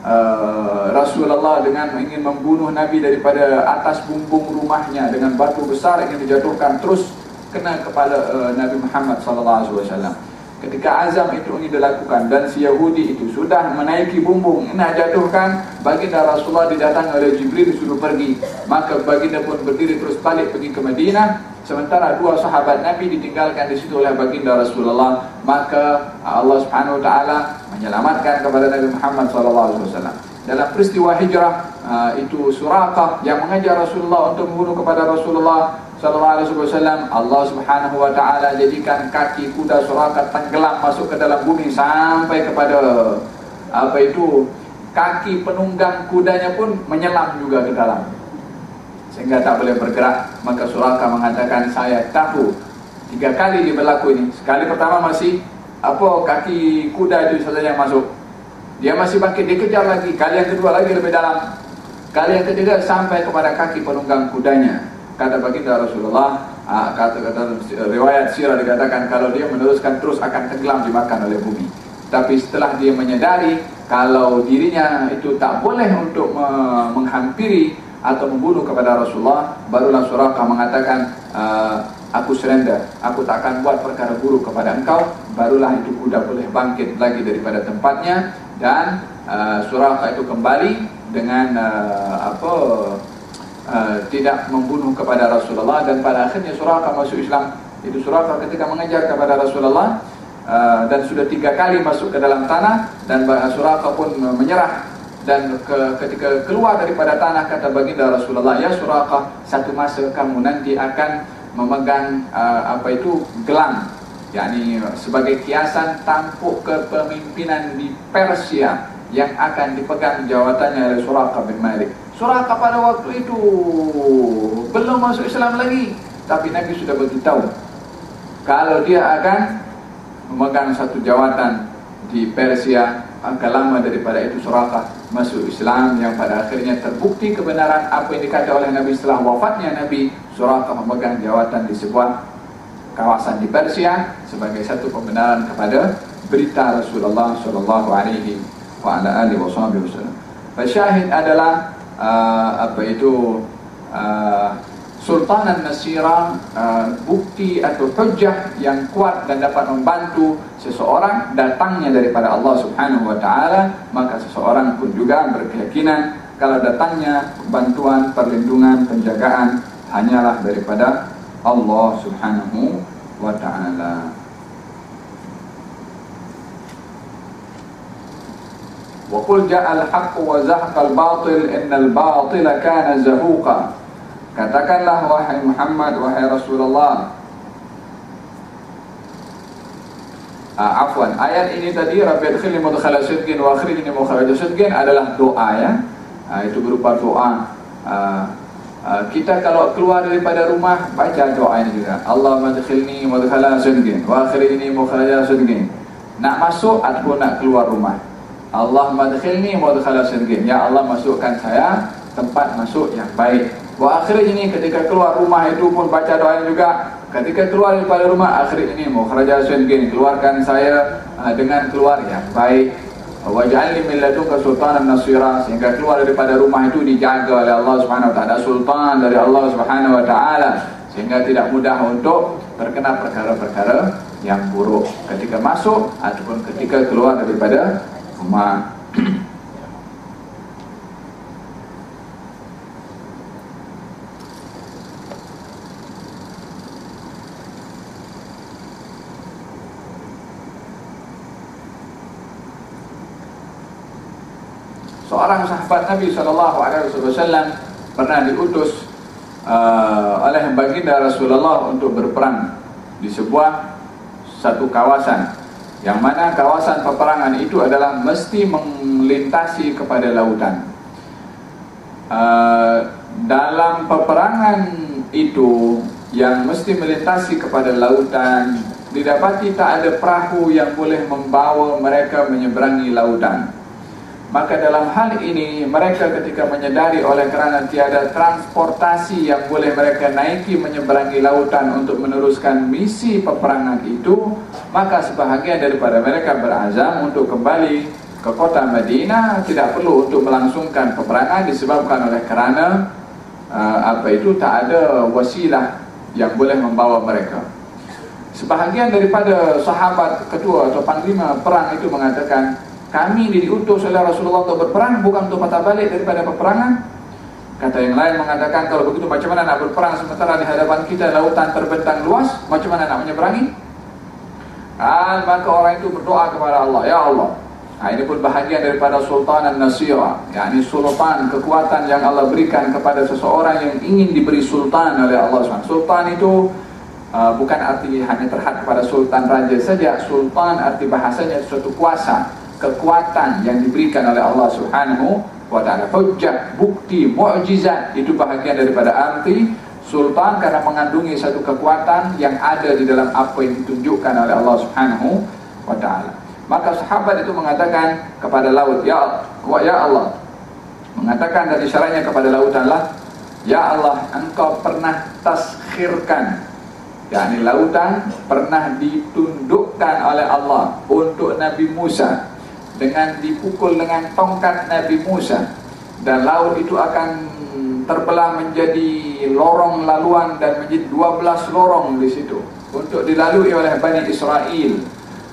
uh, Rasulullah dengan ingin membunuh Nabi daripada atas bumbung rumahnya dengan batu besar ingin dijatuhkan terus kena kepala uh, Nabi Muhammad sallallahu alaihi wasallam. Ketika azam itu ini dilakukan dan si Yahudi itu sudah menaiki bumbung nak jatuhkan baginda Rasulullah didatangi oleh Jibril disuruh pergi. Maka baginda pun berdiri terus balik pergi ke Madinah. Sementara dua sahabat Nabi ditinggalkan di situ oleh baginda Rasulullah. Maka Allah Subhanahu wa taala menyelamatkan kepada Nabi Muhammad sallallahu alaihi wasallam. Dalam peristiwa hijrah uh, itu Suraqah yang mengajar Rasulullah untuk membunuh kepada Rasulullah sallallahu alaihi wasallam Allah Subhanahu wa taala jadikan kaki kuda Suraka tenggelam masuk ke dalam bumi sampai kepada apa itu kaki penunggang kudanya pun menyelam juga ke dalam. Sehingga tak boleh bergerak maka Suraka mengatakan saya tahu tiga kali dia berlaku ini. Sekali pertama masih apa kaki kuda itu saja yang masuk. Dia masih bangkit dikejar lagi. Kali yang kedua lagi lebih dalam. Kali yang ketiga sampai kepada kaki penunggang kudanya kata baginda Rasulullah kata-kata riwayat sirah dikatakan kalau dia meneruskan terus akan tenggelam dimakan oleh bumi. Tapi setelah dia menyadari kalau dirinya itu tak boleh untuk menghampiri atau membunuh kepada Rasulullah barulah Suraka mengatakan uh, aku surrender aku tak akan buat perkara buruk kepada engkau barulah itu kuda boleh bangkit lagi daripada tempatnya dan uh, Suraka itu kembali dengan apa uh, tidak membunuh kepada Rasulullah dan pada akhirnya Suraka masuk Islam. Itu Suraka ketika mengejar kepada Rasulullah Uh, dan sudah tiga kali masuk ke dalam tanah dan Suraka pun menyerah. Dan ke, ketika keluar daripada tanah kata baginda Rasulullah ya Suraka satu masa kamu nanti akan memegang uh, apa itu gelang yakni sebagai kiasan tampuk kepemimpinan di Persia yang akan dipegang jawatannya oleh Suraka bin Malik Suraka pada waktu itu. Belum masuk Islam lagi. Tapi Nabi sudah beritahu. Kalau dia akan memegang satu jawatan di Persia agak lama daripada itu Suraka masuk Islam yang pada akhirnya terbukti kebenaran apa yang dikatakan oleh Nabi setelah wafatnya Nabi Suraka memegang jawatan di sebuah kawasan di Persia sebagai satu pembenaran kepada berita Rasulullah sallallahu alaihi wasallam. Syahid adalah uh, apa itu? Uh, Sultanan Nasira uh, bukti atau hujah yang kuat dan dapat membantu seseorang datangnya daripada Allah Subhanahu wa taala maka seseorang pun juga berkeyakinan kalau datangnya bantuan perlindungan penjagaan hanyalah daripada Allah Subhanahu wa taala Ja'al haqqu wa zahqal batil innal batila kana zahuqa Katakanlah wahai Muhammad wahai Rasulullah. Ah, afwan, ayat ini tadi Rabbi adkhilni mudkhala sidqin wa akhrijni mukhraja sidqin adalah doa ya. Ah, itu berupa doa. Ah, kita kalau keluar daripada rumah baca doa ini juga. Allahumma adkhilni mudkhala sidqin wa akhrijni mukhraja sidqin. Nak masuk ataupun nak keluar rumah. Allahumma adkhilni mudkhala sidqin. Ya Allah masukkan saya tempat masuk yang baik. Wa akhir ini ketika keluar rumah itu pun baca doa juga. Ketika keluar daripada rumah akhir ini mukhraja sunkin keluarkan saya uh, dengan keluar yang baik. Wa ja'alni min ladunka sultanan nasira sehingga keluar daripada rumah itu dijaga oleh Allah Subhanahu taala sultan dari Allah Subhanahu taala sehingga tidak mudah untuk terkena perkara-perkara yang buruk ketika masuk ataupun ketika keluar daripada rumah. seorang sahabat Nabi sallallahu alaihi wasallam pernah diutus uh, oleh baginda Rasulullah untuk berperang di sebuah satu kawasan yang mana kawasan peperangan itu adalah mesti melintasi kepada lautan. Uh, dalam peperangan itu yang mesti melintasi kepada lautan didapati tak ada perahu yang boleh membawa mereka menyeberangi lautan. Maka dalam hal ini mereka ketika menyadari oleh kerana tiada transportasi yang boleh mereka naiki menyeberangi lautan untuk meneruskan misi peperangan itu Maka sebahagian daripada mereka berazam untuk kembali ke kota Madinah. Tidak perlu untuk melangsungkan peperangan disebabkan oleh kerana uh, Apa itu tak ada wasilah yang boleh membawa mereka. Sebahagian daripada sahabat ketua atau panglima perang itu mengatakan kami diutus oleh Rasulullah untuk berperang bukan untuk patah balik daripada peperangan. Kata yang lain mengatakan kalau begitu macam mana nak berperang sementara di hadapan kita lautan terbentang luas macam mana nak menyeberangi? Ah, maka orang itu berdoa kepada Allah ya Allah Ha, ini pun bahagian daripada Sultan An-Nasira yakni sultan kekuatan yang Allah berikan kepada seseorang yang ingin diberi sultan oleh Allah SWT Sultan itu uh, bukan arti hanya terhad kepada sultan raja saja. Sultan arti bahasanya suatu kuasa kekuatan yang diberikan oleh Allah Subhanahu wa taala hujjah bukti mukjizat itu bahagian daripada arti sultan karena mengandungi satu kekuatan yang ada di dalam apa yang ditunjukkan oleh Allah Subhanahu wa taala Maka sahabat itu mengatakan kepada laut, Ya, ya Allah. Mengatakan dari syaratnya kepada lautanlah, Ya Allah, engkau pernah taskhirkan. yakni lautan pernah ditundukkan oleh Allah untuk Nabi Musa dengan dipukul dengan tongkat Nabi Musa dan laut itu akan terbelah menjadi lorong laluan dan menjadi 12 lorong di situ untuk dilalui oleh Bani Israel.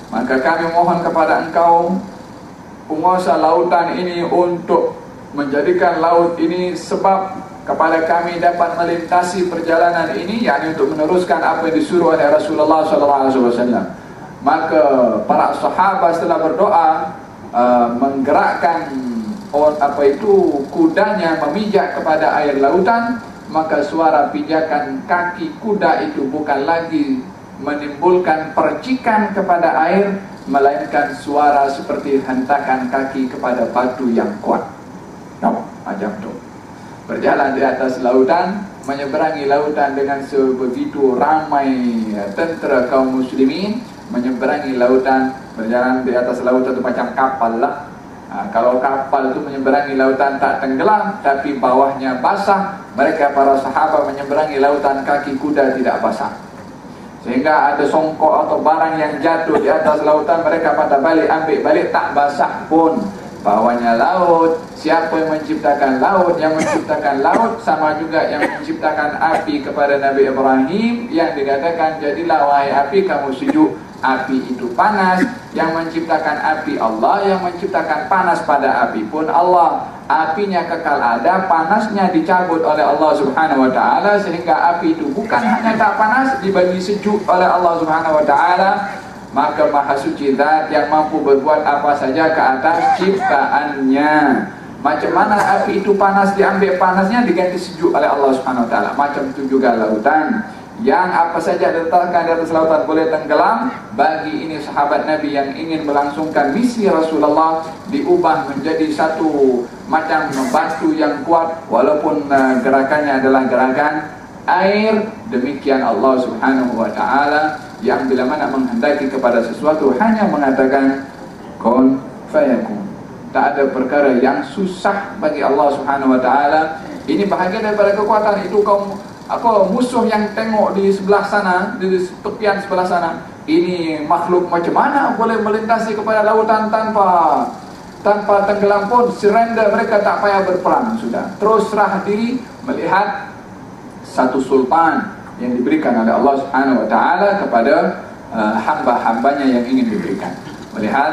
Maka kami mohon kepada engkau Penguasa lautan ini untuk Menjadikan laut ini sebab Kepada kami dapat melintasi perjalanan ini yakni untuk meneruskan apa yang disuruh oleh Rasulullah SAW Maka para sahabat setelah berdoa uh, Menggerakkan apa itu kudanya memijak kepada air lautan maka suara pijakan kaki kuda itu bukan lagi menimbulkan percikan kepada air melainkan suara seperti hentakan kaki kepada batu yang kuat. No, macam tu. Berjalan di atas lautan, menyeberangi lautan dengan sebegitu ramai tentera kaum muslimin, menyeberangi lautan, berjalan di atas lautan itu macam kapal lah. Ha, kalau kapal itu menyeberangi lautan tak tenggelam tapi bawahnya basah, mereka para sahabat menyeberangi lautan kaki kuda tidak basah. Sehingga ada songkok atau barang yang jatuh di atas lautan Mereka pada balik ambil balik tak basah pun Bawahnya laut Siapa yang menciptakan laut Yang menciptakan laut Sama juga yang menciptakan api kepada Nabi Ibrahim Yang dikatakan jadilah wahai api kamu sejuk Api itu panas. Yang menciptakan api Allah Yang menciptakan panas pada api pun Allah. Apinya kekal ada, panasnya dicabut oleh Allah Subhanahu wa taala sehingga api itu bukan hanya tak panas dibagi sejuk oleh Allah Subhanahu wa taala. Maka maha suci zat yang mampu berbuat apa saja ke atas ciptaannya. Macam mana api itu panas diambil panasnya diganti sejuk oleh Allah Subhanahu wa taala. Macam itu juga lautan yang apa saja diletakkan di atas lautan boleh tenggelam bagi ini sahabat Nabi yang ingin melangsungkan misi Rasulullah diubah menjadi satu macam batu yang kuat walaupun uh, gerakannya adalah gerakan air. Demikian Allah Subhanahu wa taala yang bila mana menghendaki kepada sesuatu hanya mengatakan kun fayakun. Tak ada perkara yang susah bagi Allah Subhanahu wa taala. Ini bahagian daripada kekuatan. Itu kaum apa musuh yang tengok di sebelah sana di tepian sebelah sana. Ini makhluk macam mana boleh melintasi kepada lautan tanpa tanpa tenggelam pun? Surrender mereka tak payah berperang sudah. Terus serah diri melihat satu sultan yang diberikan oleh Allah Subhanahu wa taala kepada uh, hamba-hambanya yang ingin diberikan. Melihat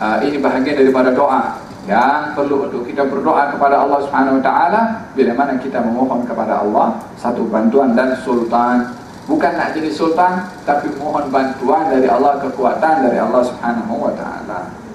uh, ini bahagian daripada doa yang perlu untuk kita berdoa kepada Allah Subhanahu wa taala bila mana kita memohon kepada Allah satu bantuan dan sultan bukan nak jadi sultan tapi mohon bantuan dari Allah kekuatan dari Allah Subhanahu wa taala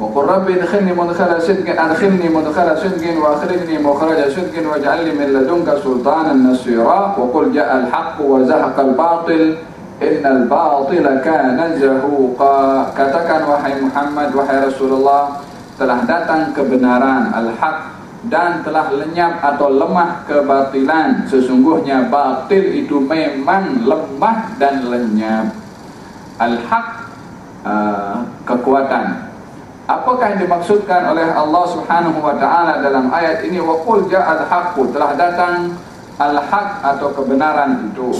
وقل رب ادخلني مدخل صدق ادخلني مدخل صدق واخرجني مخرج صدق واجعل لي من لدنك سلطانا نصيرا وقل جاء الحق وزهق الباطل Innal batila kana zahuqa. Katakan wahai Muhammad Wahai Rasulullah Telah datang kebenaran Al-Haq Dan telah lenyap atau lemah kebatilan. Sesungguhnya batil itu memang lemah dan lenyap. Al-Haq uh, Kekuatan. Apakah yang dimaksudkan oleh Allah Subhanahu wa taala dalam ayat ini? Waqul ja'al haqqu telah datang al-haq atau kebenaran itu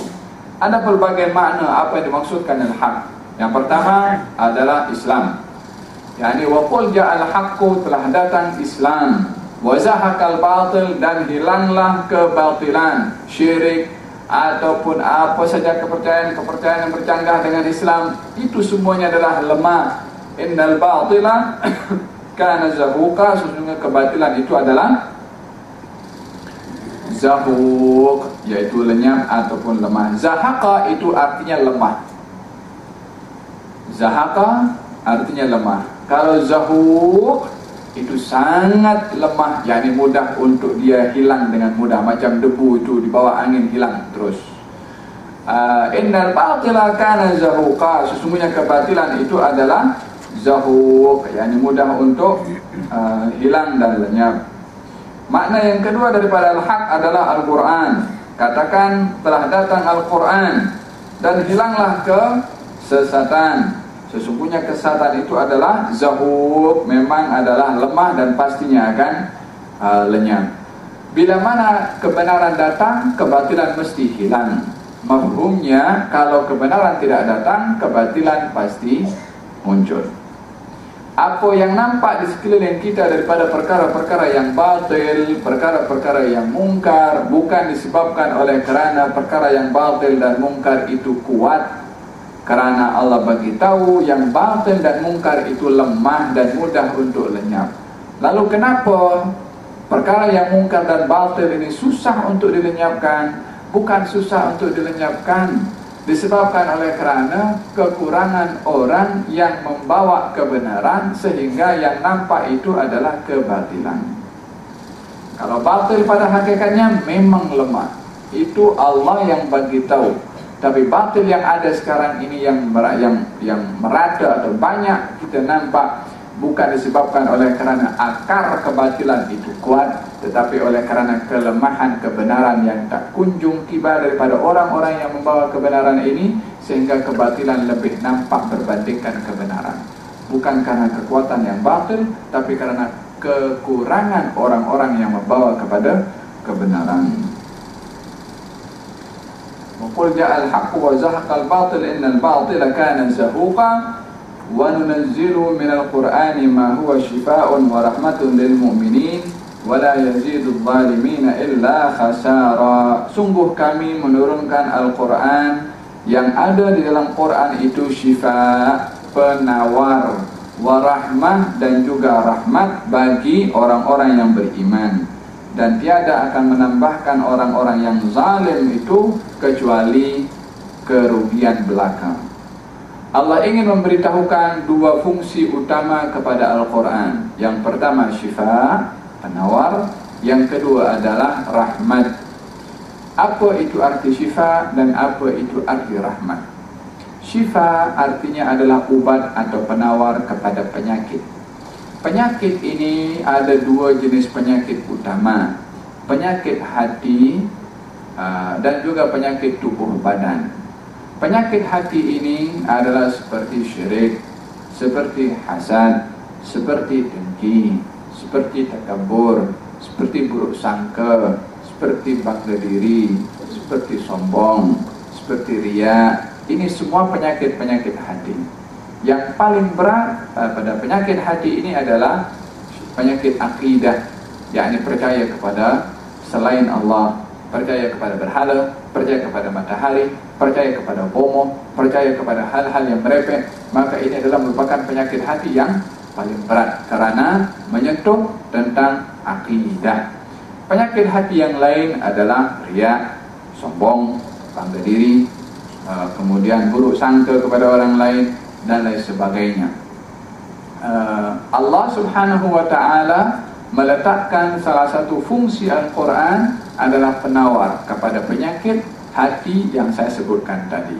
ada pelbagai makna apa yang dimaksudkan dengan hak. Yang pertama adalah Islam. Yani waqul ja'al haqqu telah datang Islam. Wa zahaqal batil dan hilanglah kebatilan, syirik ataupun apa saja kepercayaan-kepercayaan yang bercanggah dengan Islam itu semuanya adalah lemah. Innal batila (coughs) kana zahuqa sesungguhnya kebatilan itu adalah Zahuk Iaitu lenyap ataupun lemah Zahaka itu artinya lemah Zahaka artinya lemah. Kalau zahuq itu sangat lemah, yakni mudah untuk dia hilang dengan mudah macam debu itu di bawah angin hilang terus. Uh, innal batila kana zahuqa sesungguhnya kebatilan itu adalah zahuq yakni mudah untuk uh, hilang dan lenyap. Makna yang kedua daripada al-haq adalah Al-Quran. Katakan telah datang Al-Quran dan hilanglah kesesatan. Sesungguhnya kesesatan itu adalah zahub, memang adalah lemah dan pastinya akan uh, lenyap. Bila mana kebenaran datang, kebatilan mesti hilang. Mafhumnya, kalau kebenaran tidak datang, kebatilan pasti muncul apa yang nampak di sekeliling kita daripada perkara-perkara yang batil, perkara-perkara yang mungkar bukan disebabkan oleh kerana perkara yang batil dan mungkar itu kuat kerana Allah bagi tahu yang batil dan mungkar itu lemah dan mudah untuk lenyap. Lalu kenapa perkara yang mungkar dan batil ini susah untuk dilenyapkan? Bukan susah untuk dilenyapkan, disebabkan oleh kerana kekurangan orang yang membawa kebenaran sehingga yang nampak itu adalah kebatilan. Kalau batil pada hakikatnya memang lemah. Itu Allah yang bagi tahu. Tapi batil yang ada sekarang ini yang yang yang merata atau banyak kita nampak bukan disebabkan oleh kerana akar kebatilan itu kuat tetapi oleh kerana kelemahan kebenaran yang tak kunjung tiba daripada orang-orang yang membawa kebenaran ini sehingga kebatilan lebih nampak berbandingkan kebenaran. Bukan kerana kekuatan yang batil tapi kerana kekurangan orang-orang yang membawa kepada kebenaran. Mukul ja'al haqqu wa zahqal batil innal batila kana zahuqa وننزل من القرآن ما هو شفاء ورحمة للمؤمنين ولا يزيد الظالمين إلا خسارا sungguh kami menurunkan Al-Quran yang ada di dalam Quran itu syifa penawar warahmah dan juga rahmat bagi orang-orang yang beriman dan tiada akan menambahkan orang-orang yang zalim itu kecuali kerugian belakang Allah ingin memberitahukan dua fungsi utama kepada Al-Quran. Yang pertama syifa, penawar. Yang kedua adalah rahmat. Apa itu arti syifa dan apa itu arti rahmat? Syifa artinya adalah ubat atau penawar kepada penyakit. Penyakit ini ada dua jenis penyakit utama. Penyakit hati dan juga penyakit tubuh badan. Penyakit hati ini adalah seperti syirik, seperti hasad, seperti dengki, seperti takabur, seperti buruk sangka, seperti bangga diri, seperti sombong, seperti ria. Ini semua penyakit-penyakit hati. Yang paling berat eh, pada penyakit hati ini adalah penyakit akidah, yakni percaya kepada selain Allah, percaya kepada berhala, percaya kepada matahari, percaya kepada bomo, percaya kepada hal-hal yang merepek, maka ini adalah merupakan penyakit hati yang paling berat karena menyentuh tentang akidah. Penyakit hati yang lain adalah riak, sombong, bangga diri, uh, kemudian buruk sangka kepada orang lain dan lain sebagainya. Uh, Allah Subhanahu wa taala meletakkan salah satu fungsi Al-Quran adalah penawar kepada penyakit hati yang saya sebutkan tadi.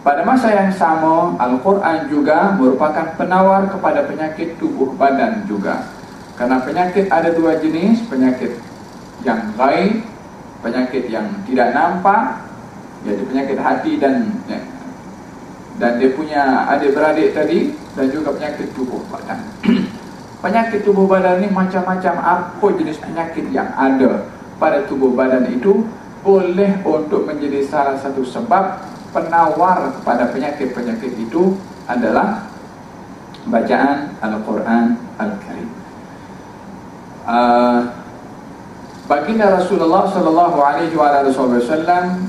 Pada masa yang sama, Al-Quran juga merupakan penawar kepada penyakit tubuh badan juga. Karena penyakit ada dua jenis, penyakit yang gaib, penyakit yang tidak nampak, yaitu penyakit hati dan ya, dan dia punya adik-beradik tadi dan juga penyakit tubuh badan. (clears throat) penyakit tubuh badan ini macam-macam apa jenis penyakit yang ada pada tubuh badan itu boleh untuk menjadi salah satu sebab penawar kepada penyakit-penyakit itu adalah bacaan Al-Quran Al-Karim. Uh, baginda Rasulullah sallallahu alaihi wasallam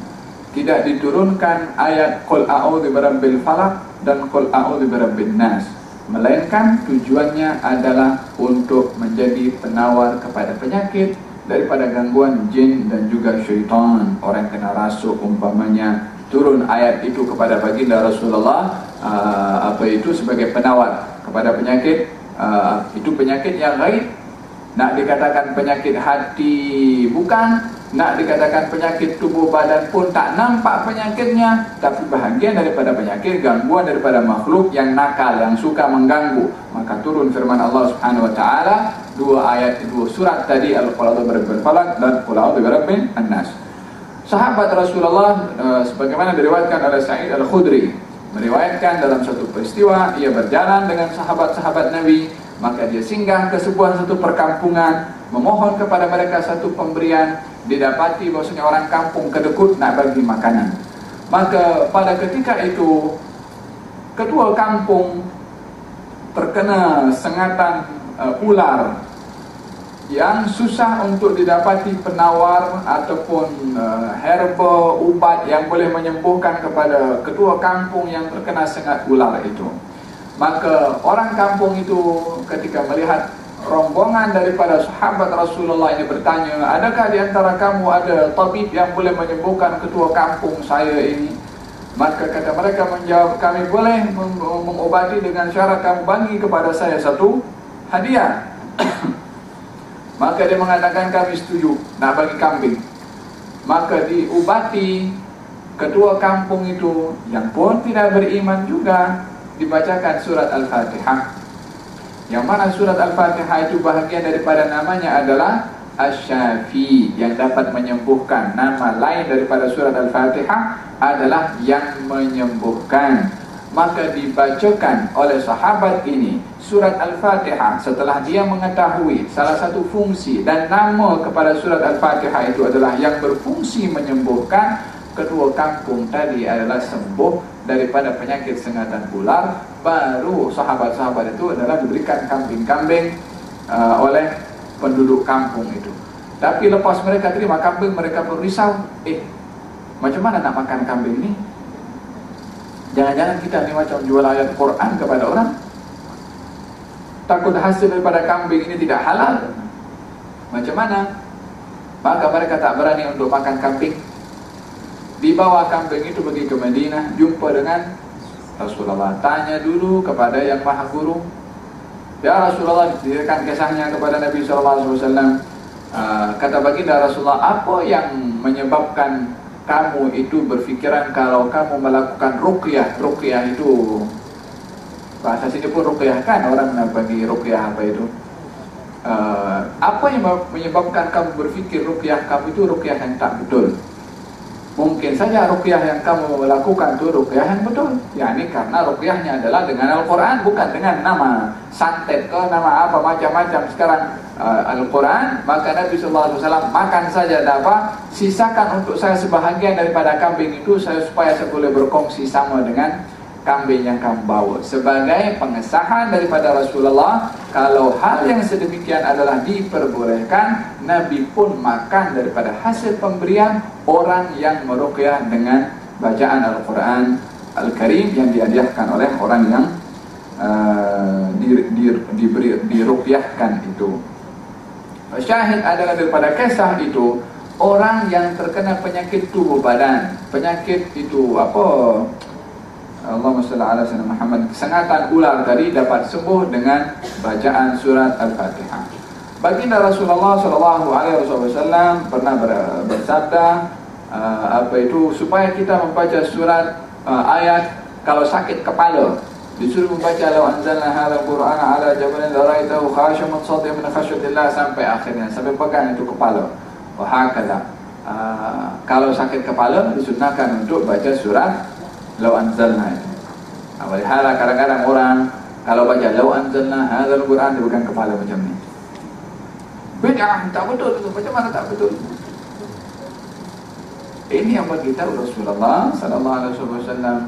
tidak diturunkan ayat qul a'udzu birabbil falaq dan qul a'udzu birabbin nas melainkan tujuannya adalah untuk menjadi penawar kepada penyakit daripada gangguan jin dan juga syaitan orang kena rasuk umpamanya. Turun ayat itu kepada baginda Rasulullah uh, apa itu sebagai penawar kepada penyakit. Uh, itu penyakit yang gaib. Nak dikatakan penyakit hati bukan nak dikatakan penyakit tubuh badan pun tak nampak penyakitnya tapi bahagian daripada penyakit gangguan daripada makhluk yang nakal yang suka mengganggu. Maka turun firman Allah Subhanahu wa taala dua ayat dua surat tadi al-qul a'udzu birabbil falaq dan qul a'udzu birabbin nas sahabat Rasulullah uh, sebagaimana diriwayatkan oleh Sa'id Al-Khudri meriwayatkan dalam satu peristiwa ia berjalan dengan sahabat-sahabat Nabi maka dia singgah ke sebuah satu perkampungan memohon kepada mereka satu pemberian didapati bahwasanya orang kampung kedekut nak bagi makanan. Maka pada ketika itu ketua kampung terkena sengatan uh, ular yang susah untuk didapati penawar ataupun uh, herba ubat yang boleh menyembuhkan kepada ketua kampung yang terkena sengat ular itu. Maka orang kampung itu ketika melihat rombongan daripada sahabat Rasulullah ini bertanya, adakah di antara kamu ada tabib yang boleh menyembuhkan ketua kampung saya ini? Maka kata mereka menjawab, kami boleh mengobati dengan syarat kamu bagi kepada saya satu hadiah. (coughs) Maka dia mengatakan kami setuju nak bagi kambing. Maka diubati ketua kampung itu yang pun tidak beriman juga dibacakan surat Al-Fatihah. Yang mana surat Al-Fatihah itu bahagian daripada namanya adalah Asy-Syafi yang dapat menyembuhkan. Nama lain daripada surat Al-Fatihah adalah yang menyembuhkan. Maka dibacakan oleh sahabat ini surat Al-Fatihah setelah dia mengetahui salah satu fungsi dan nama kepada surat Al-Fatihah itu adalah yang berfungsi menyembuhkan kedua kampung tadi adalah sembuh daripada penyakit sengatan ular baru sahabat-sahabat itu adalah diberikan kambing-kambing uh, oleh penduduk kampung itu. Tapi lepas mereka terima kambing mereka pun risau. Eh macam mana nak makan kambing ini jangan-jangan kita ni macam jual ayat Quran kepada orang. Takut hasil daripada kambing ini tidak halal. Macam mana? Maka mereka tak berani untuk makan kambing dibawa kambing itu pergi ke Madinah jumpa dengan Rasulullah. Tanya dulu kepada yang maha guru. Ya Rasulullah dirikan kisahnya kepada Nabi SAW uh, kata baginda Rasulullah apa yang menyebabkan kamu itu berfikiran kalau kamu melakukan ruqyah? Ruqyah itu bahasa sini pun ruqyah kan orang bagi ruqyah apa itu? Uh, apa yang menyebabkan kamu berfikir ruqyah kamu itu ruqyah yang tak betul Mungkin saja ruqyah yang kamu lakukan itu ruqyah yang betul. Ya ini karena ruqyahnya adalah dengan Al-Quran bukan dengan nama santet ke nama apa macam-macam sekarang uh, Al-Quran. Maka Nabi Wasallam makan saja dapat sisakan untuk saya sebahagian daripada kambing itu saya supaya saya boleh berkongsi sama dengan kambing yang kamu bawa. Sebagai pengesahan daripada Rasulullah kalau hal yang sedemikian adalah diperbolehkan Nabi pun makan daripada hasil pemberian orang yang meruqyah dengan bacaan Al-Quran Al-Karim yang dihadiahkan oleh orang yang uh, di, di, diberi diruqyahkan itu. Syahid adalah daripada kisah itu orang yang terkena penyakit tubuh badan. Penyakit itu apa Salli ala sayyidina Muhammad kesengatan ular tadi dapat sembuh dengan bacaan surat Al-Fatihah. Baginda Rasulullah sallallahu alaihi wasallam pernah bersabda uh, apa itu supaya kita membaca surat uh, ayat kalau sakit kepala disuruh membaca law anzalna hadzal qur'ana ala jabalin la ra'aytahu khashi'an mutasaddian min khashyatillah sampai akhirnya sampai pegang itu kepala. Wa hakala. Uh, kalau sakit kepala disunahkan untuk baca surat lau anzalna itu. Nah, walihala kadang-kadang orang kalau baca lau anzalna hadzal Quran dia bukan kepala macam ni. Bid'ah tak betul itu. Macam mana tak betul? Ini yang bagi tahu Rasulullah sallallahu alaihi wasallam.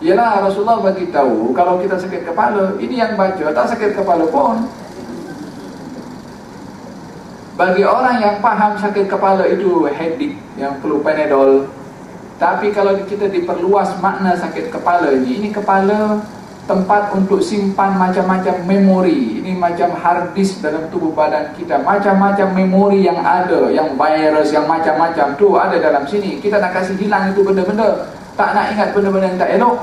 Ialah Rasulullah bagi tahu kalau kita sakit kepala, ini yang baca tak sakit kepala pun. Bagi orang yang faham sakit kepala itu headache yang perlu Panadol, tapi kalau kita diperluas makna sakit kepala ini, ini kepala tempat untuk simpan macam-macam memori. Ini macam hard disk dalam tubuh badan kita. Macam-macam memori yang ada, yang virus, yang macam-macam tu ada dalam sini. Kita nak kasih hilang itu benda-benda. Tak nak ingat benda-benda yang tak elok.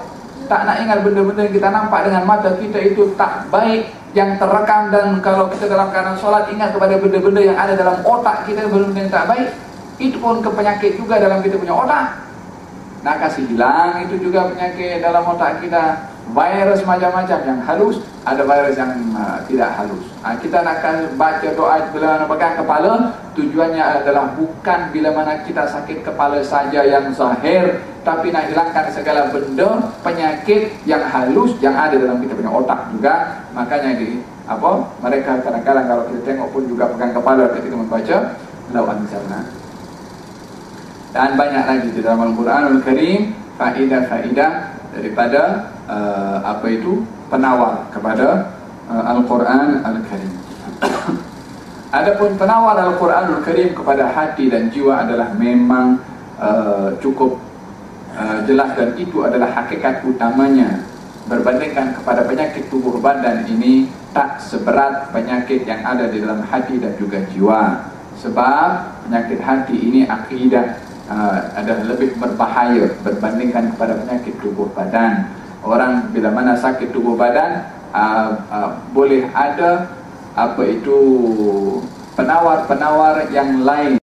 tak nak ingat benda-benda yang kita nampak dengan mata kita itu tak baik yang terekam dan kalau kita dalam keadaan solat ingat kepada benda-benda yang ada dalam otak kita benda-benda yang tak baik itu pun kepenyakit juga dalam kita punya otak nak kasih hilang itu juga penyakit dalam otak kita. Virus macam-macam yang halus ada virus yang uh, tidak halus. Uh, kita nak baca doa bila mana pegang kepala tujuannya adalah bukan bila mana kita sakit kepala saja yang zahir tapi nak hilangkan segala benda penyakit yang halus yang ada dalam kita punya otak juga. Makanya di apa mereka kadang-kadang kalau kita tengok pun juga pegang kepala ketika membaca lawan sana dan banyak lagi di dalam Al-Quranul Karim faidah-faidah daripada uh, apa itu? Penawar kepada uh, Al-Quran Al-Karim. (coughs) Adapun penawar Al-Quran Al-Karim kepada hati dan jiwa adalah memang uh, cukup uh, jelas dan itu adalah hakikat utamanya. Berbandingkan kepada penyakit tubuh badan ini tak seberat penyakit yang ada di dalam hati dan juga jiwa. Sebab penyakit hati ini akidah uh, adalah lebih berbahaya berbandingkan kepada penyakit tubuh badan. Orang bila mana sakit tubuh badan uh, uh, boleh ada apa itu penawar-penawar yang lain